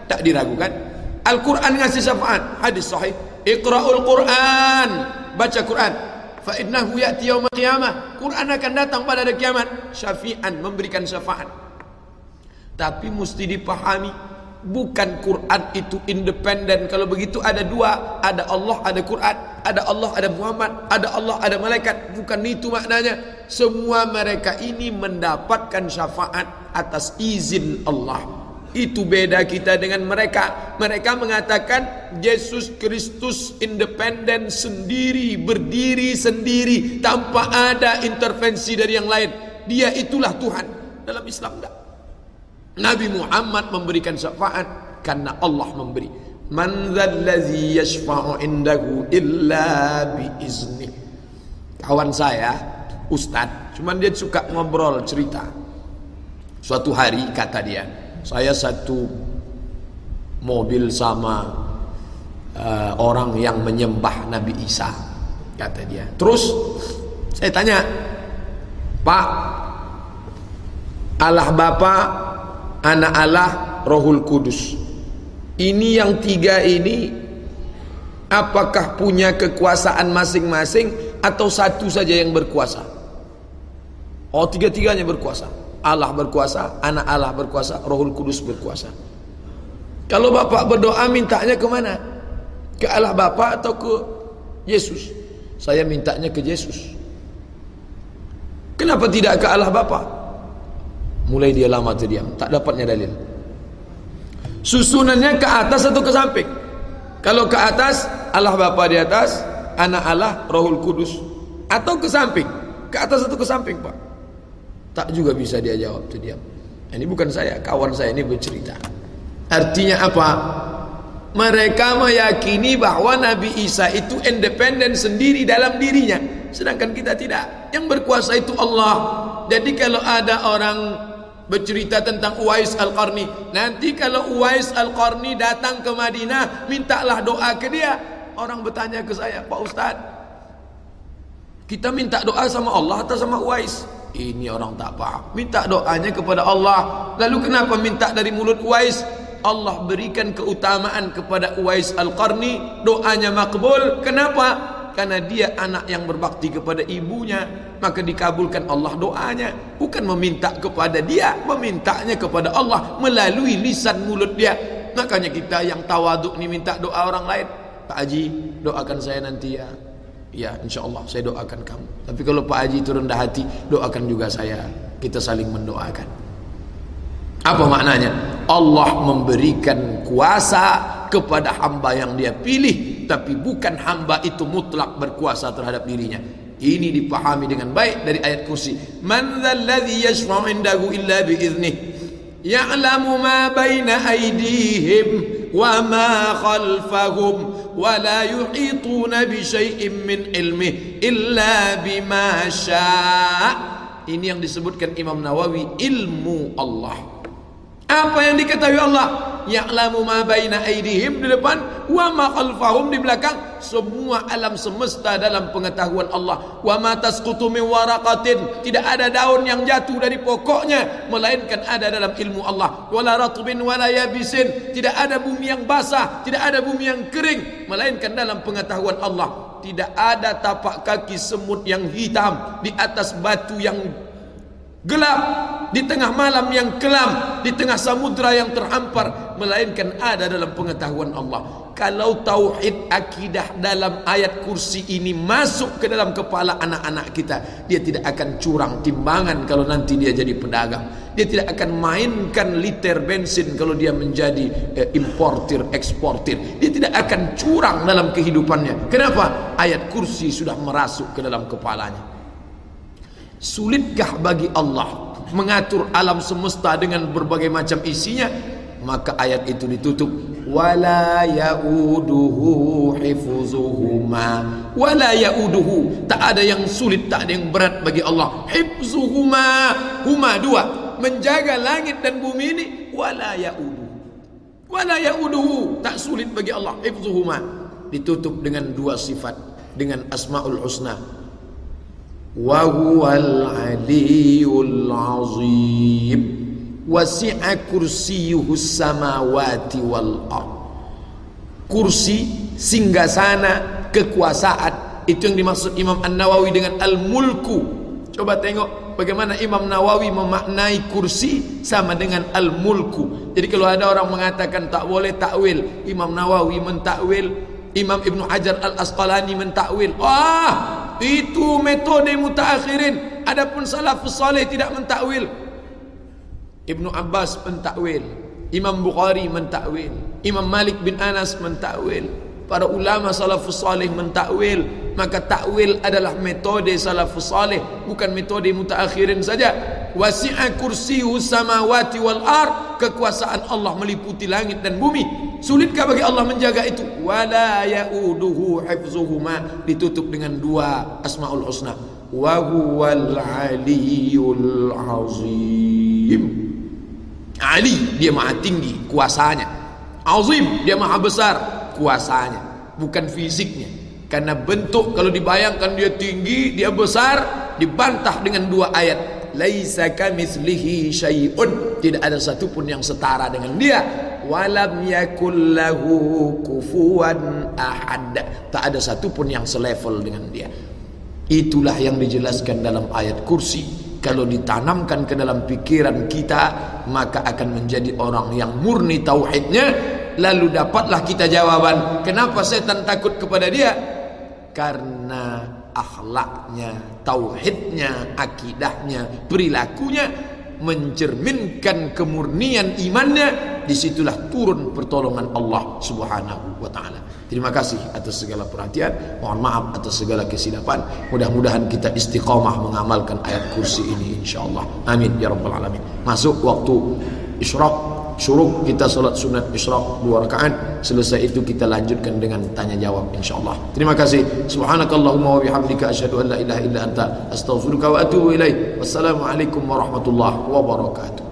Tak diragukan Al-Quran ngasih syafaat. Hadis sahih. Iqra'ul Quran. Baca Quran. Fa innahu ya'ti yaumil qiyamah. Quran akan datang pada hari kiamat. Syafi'an memberikan syafaat. Tapi mesti dipahami bukan Quran itu independen. Kalau begitu ada dua. Ada Allah ada Quran. Ada Allah ada Muhammad. Ada Allah ada malaikat. Bukan itu maknanya. Semua mereka ini mendapatkan syafaat atas izin Allah itu beda kita dengan mereka. Mereka mengatakan Yesus Kristus independen sendiri, berdiri sendiri tanpa ada intervensi dari yang lain. Dia itulah Tuhan. Dalam Islam enggak. Nabi Muhammad memberikan syafaat karena Allah memberi. Man dzallazi yashfa'u indahu illa biizni. Kawan saya, Ustad, cuman dia suka ngobrol cerita. Suatu hari kata dia, saya satu mobil sama uh, orang yang menyembah Nabi Isa kata dia. Terus saya tanya Pak Allah Bapa anak Allah Rohul Kudus ini yang tiga ini apakah punya kekuasaan masing-masing atau satu saja yang berkuasa? Oh tiga-tiganya berkuasa Allah berkuasa, anak Allah berkuasa, Rohul Kudus berkuasa. Kalau bapak berdoa mintanya ke mana? Ke Allah Bapa atau ke Yesus? Saya mintanya ke Yesus. Kenapa tidak ke Allah Bapa? Mulai dia lama terdiam, tak dapatnya dalil. Susunannya ke atas atau ke samping? Kalau ke atas, Allah Bapa di atas, anak Allah, Rohul Kudus. Atau ke samping? Ke atas atau ke samping, Pak? Tak juga bisa dia jawab tu diam. Ini bukan saya, kawan saya ini bercerita. Artinya apa? Mereka meyakini bahawa Nabi Isa itu independen sendiri dalam dirinya. Sedangkan kita tidak. Yang berkuasa itu Allah. Jadi kalau ada orang bercerita tentang Uwais Al-Qarni. Nanti kalau Uwais Al-Qarni datang ke Madinah, mintalah doa ke dia. orang bertanya ke saya, Pak Ustaz, kita minta doa sama Allah atau sama Uwais? Ini orang tak paham. Minta doanya kepada Allah. Lalu kenapa minta dari mulut Uwais? Allah berikan keutamaan kepada Uwais Al-Qarni. Doanya makbul. Kenapa? Karena dia anak yang berbakti kepada ibunya. Maka dikabulkan Allah doanya. Bukan meminta kepada dia. Memintanya kepada Allah melalui lisan mulut dia. Makanya kita yang tawaduk ni minta doa orang lain. Pak Haji, doakan saya nanti ya. Ya insya Allah saya doakan kamu. Tapi kalau Pak Haji itu rendah hati Doakan juga saya. Kita saling mendoakan. Apa maknanya? Allah memberikan kuasa kepada hamba yang dia pilih Tapi bukan hamba itu mutlak berkuasa terhadap dirinya. Ini dipahami dengan baik dari ayat kursi. Man dhalladhi yashfa'u indahu illa Ya'lamu ma baina aydihim وما خلفهم ولا يحيطون بشيء من علمه إلا بما شاء. Ini yang disebutkan Imam Nawawi ilmu Allah. Apa yang diketahui Allah? Ya'lamu ma baina aydihim di depan wa ma khalfahum di belakang. Semua alam semesta dalam pengetahuan Allah. Wa ma tasqutu min waraqatin. Tidak ada daun yang jatuh dari pokoknya melainkan ada dalam ilmu Allah. Wala ratbin wala yabisin. Tidak ada bumi yang basah, tidak ada bumi yang kering melainkan dalam pengetahuan Allah. Tidak ada tapak kaki semut yang hitam di atas batu yang gelap di tengah malam yang kelam di tengah samudra yang terhampar melainkan ada dalam pengetahuan Allah. Kalau tauhid akidah dalam ayat kursi ini masuk ke dalam kepala anak-anak kita dia tidak akan curang timbangan kalau nanti dia jadi pedagang. Dia tidak akan mainkan liter bensin kalau dia menjadi eh, importir eksportir. Dia tidak akan curang dalam kehidupannya. Kenapa? Ayat kursi sudah merasuk ke dalam kepalanya Sulitkah bagi Allah mengatur alam semesta dengan berbagai macam isinya? Maka ayat itu ditutup. Wala yauduhu hifzuhuma. Wala yauduhu. Tak ada yang sulit tak ada yang berat bagi Allah. Hifzuhuma. Huma dua. Menjaga langit dan bumi ini. Wala yauduhu. Wala yauduhu. Tak sulit bagi Allah. Hifzuhuma. Ditutup dengan dua sifat. Dengan asmaul husna وهو العلي العظيم وسع كرسيه السماوات والأرض kursi singgasana kekuasaan itu yang dimaksud Imam An-Nawawi dengan al-mulku coba tengok bagaimana Imam Nawawi memaknai kursi sama dengan al-mulku jadi kalau ada orang mengatakan tak boleh takwil Imam Nawawi mentakwil Imam Ibn Hajar Al-Asqalani mentakwil. Wah itu metode mutaakhirin adapun salafus saleh tidak mentakwil. Ibnu Abbas mentakwil. Imam Bukhari mentakwil. Imam Malik bin Anas mentakwil. Para ulama salafus saleh mentakwil. Maka takwil adalah metode salafus saleh bukan metode mutaakhirin saja. Wasi'a kursiyyu samawati wal ard kekuasaan Allah meliputi langit dan bumi sulitkah bagi Allah menjaga itu? Wala yauduhu hifzuhuma. Ditutup dengan dua asmaul husna. Wa huwal aliyul azim. Ali dia maha tinggi kuasanya. Azim dia maha besar kuasanya. Bukan fisiknya karena bentuk kalau dibayangkan dia tinggi, dia besar, dibantah dengan dua ayat. Laisa kamitslihi syai'un. Tidak ada satu pun yang setara dengan dia. Walam yakul kufuwan ahad. Tak ada satu pun yang selevel dengan dia. Itulah yang dijelaskan dalam ayat kursi. Kalau ditanamkan ke dalam pikiran kita, maka akan menjadi orang yang murni tauhidnya. Lalu dapatlah kita jawaban, kenapa setan takut kepada dia? karena akhlaknya, tauhidnya, akidahnya, perilakunya mencerminkan kemurnian imannya di situlah turun pertolongan Allah subhanahu wa ta'ala. Terima kasih atas segala perhatian. Mohon maaf atas segala kesilapan. Mudah-mudahan kita istiqamah mengamalkan ayat kursi ini insyaAllah amin. Ya rabbal alamin. Masuk waktu isyraq syuruk kita solat sunat isyraq dua rakaat. Selesai itu kita lanjutkan dengan tanya jawab insyaallah. Terima kasih. Subhanakallahumma wa bihamdika asyhadu an la ilaha illa anta astaghfiruka wa atubu ilaik. Wassalamu alaikum warahmatullahi wabarakatuh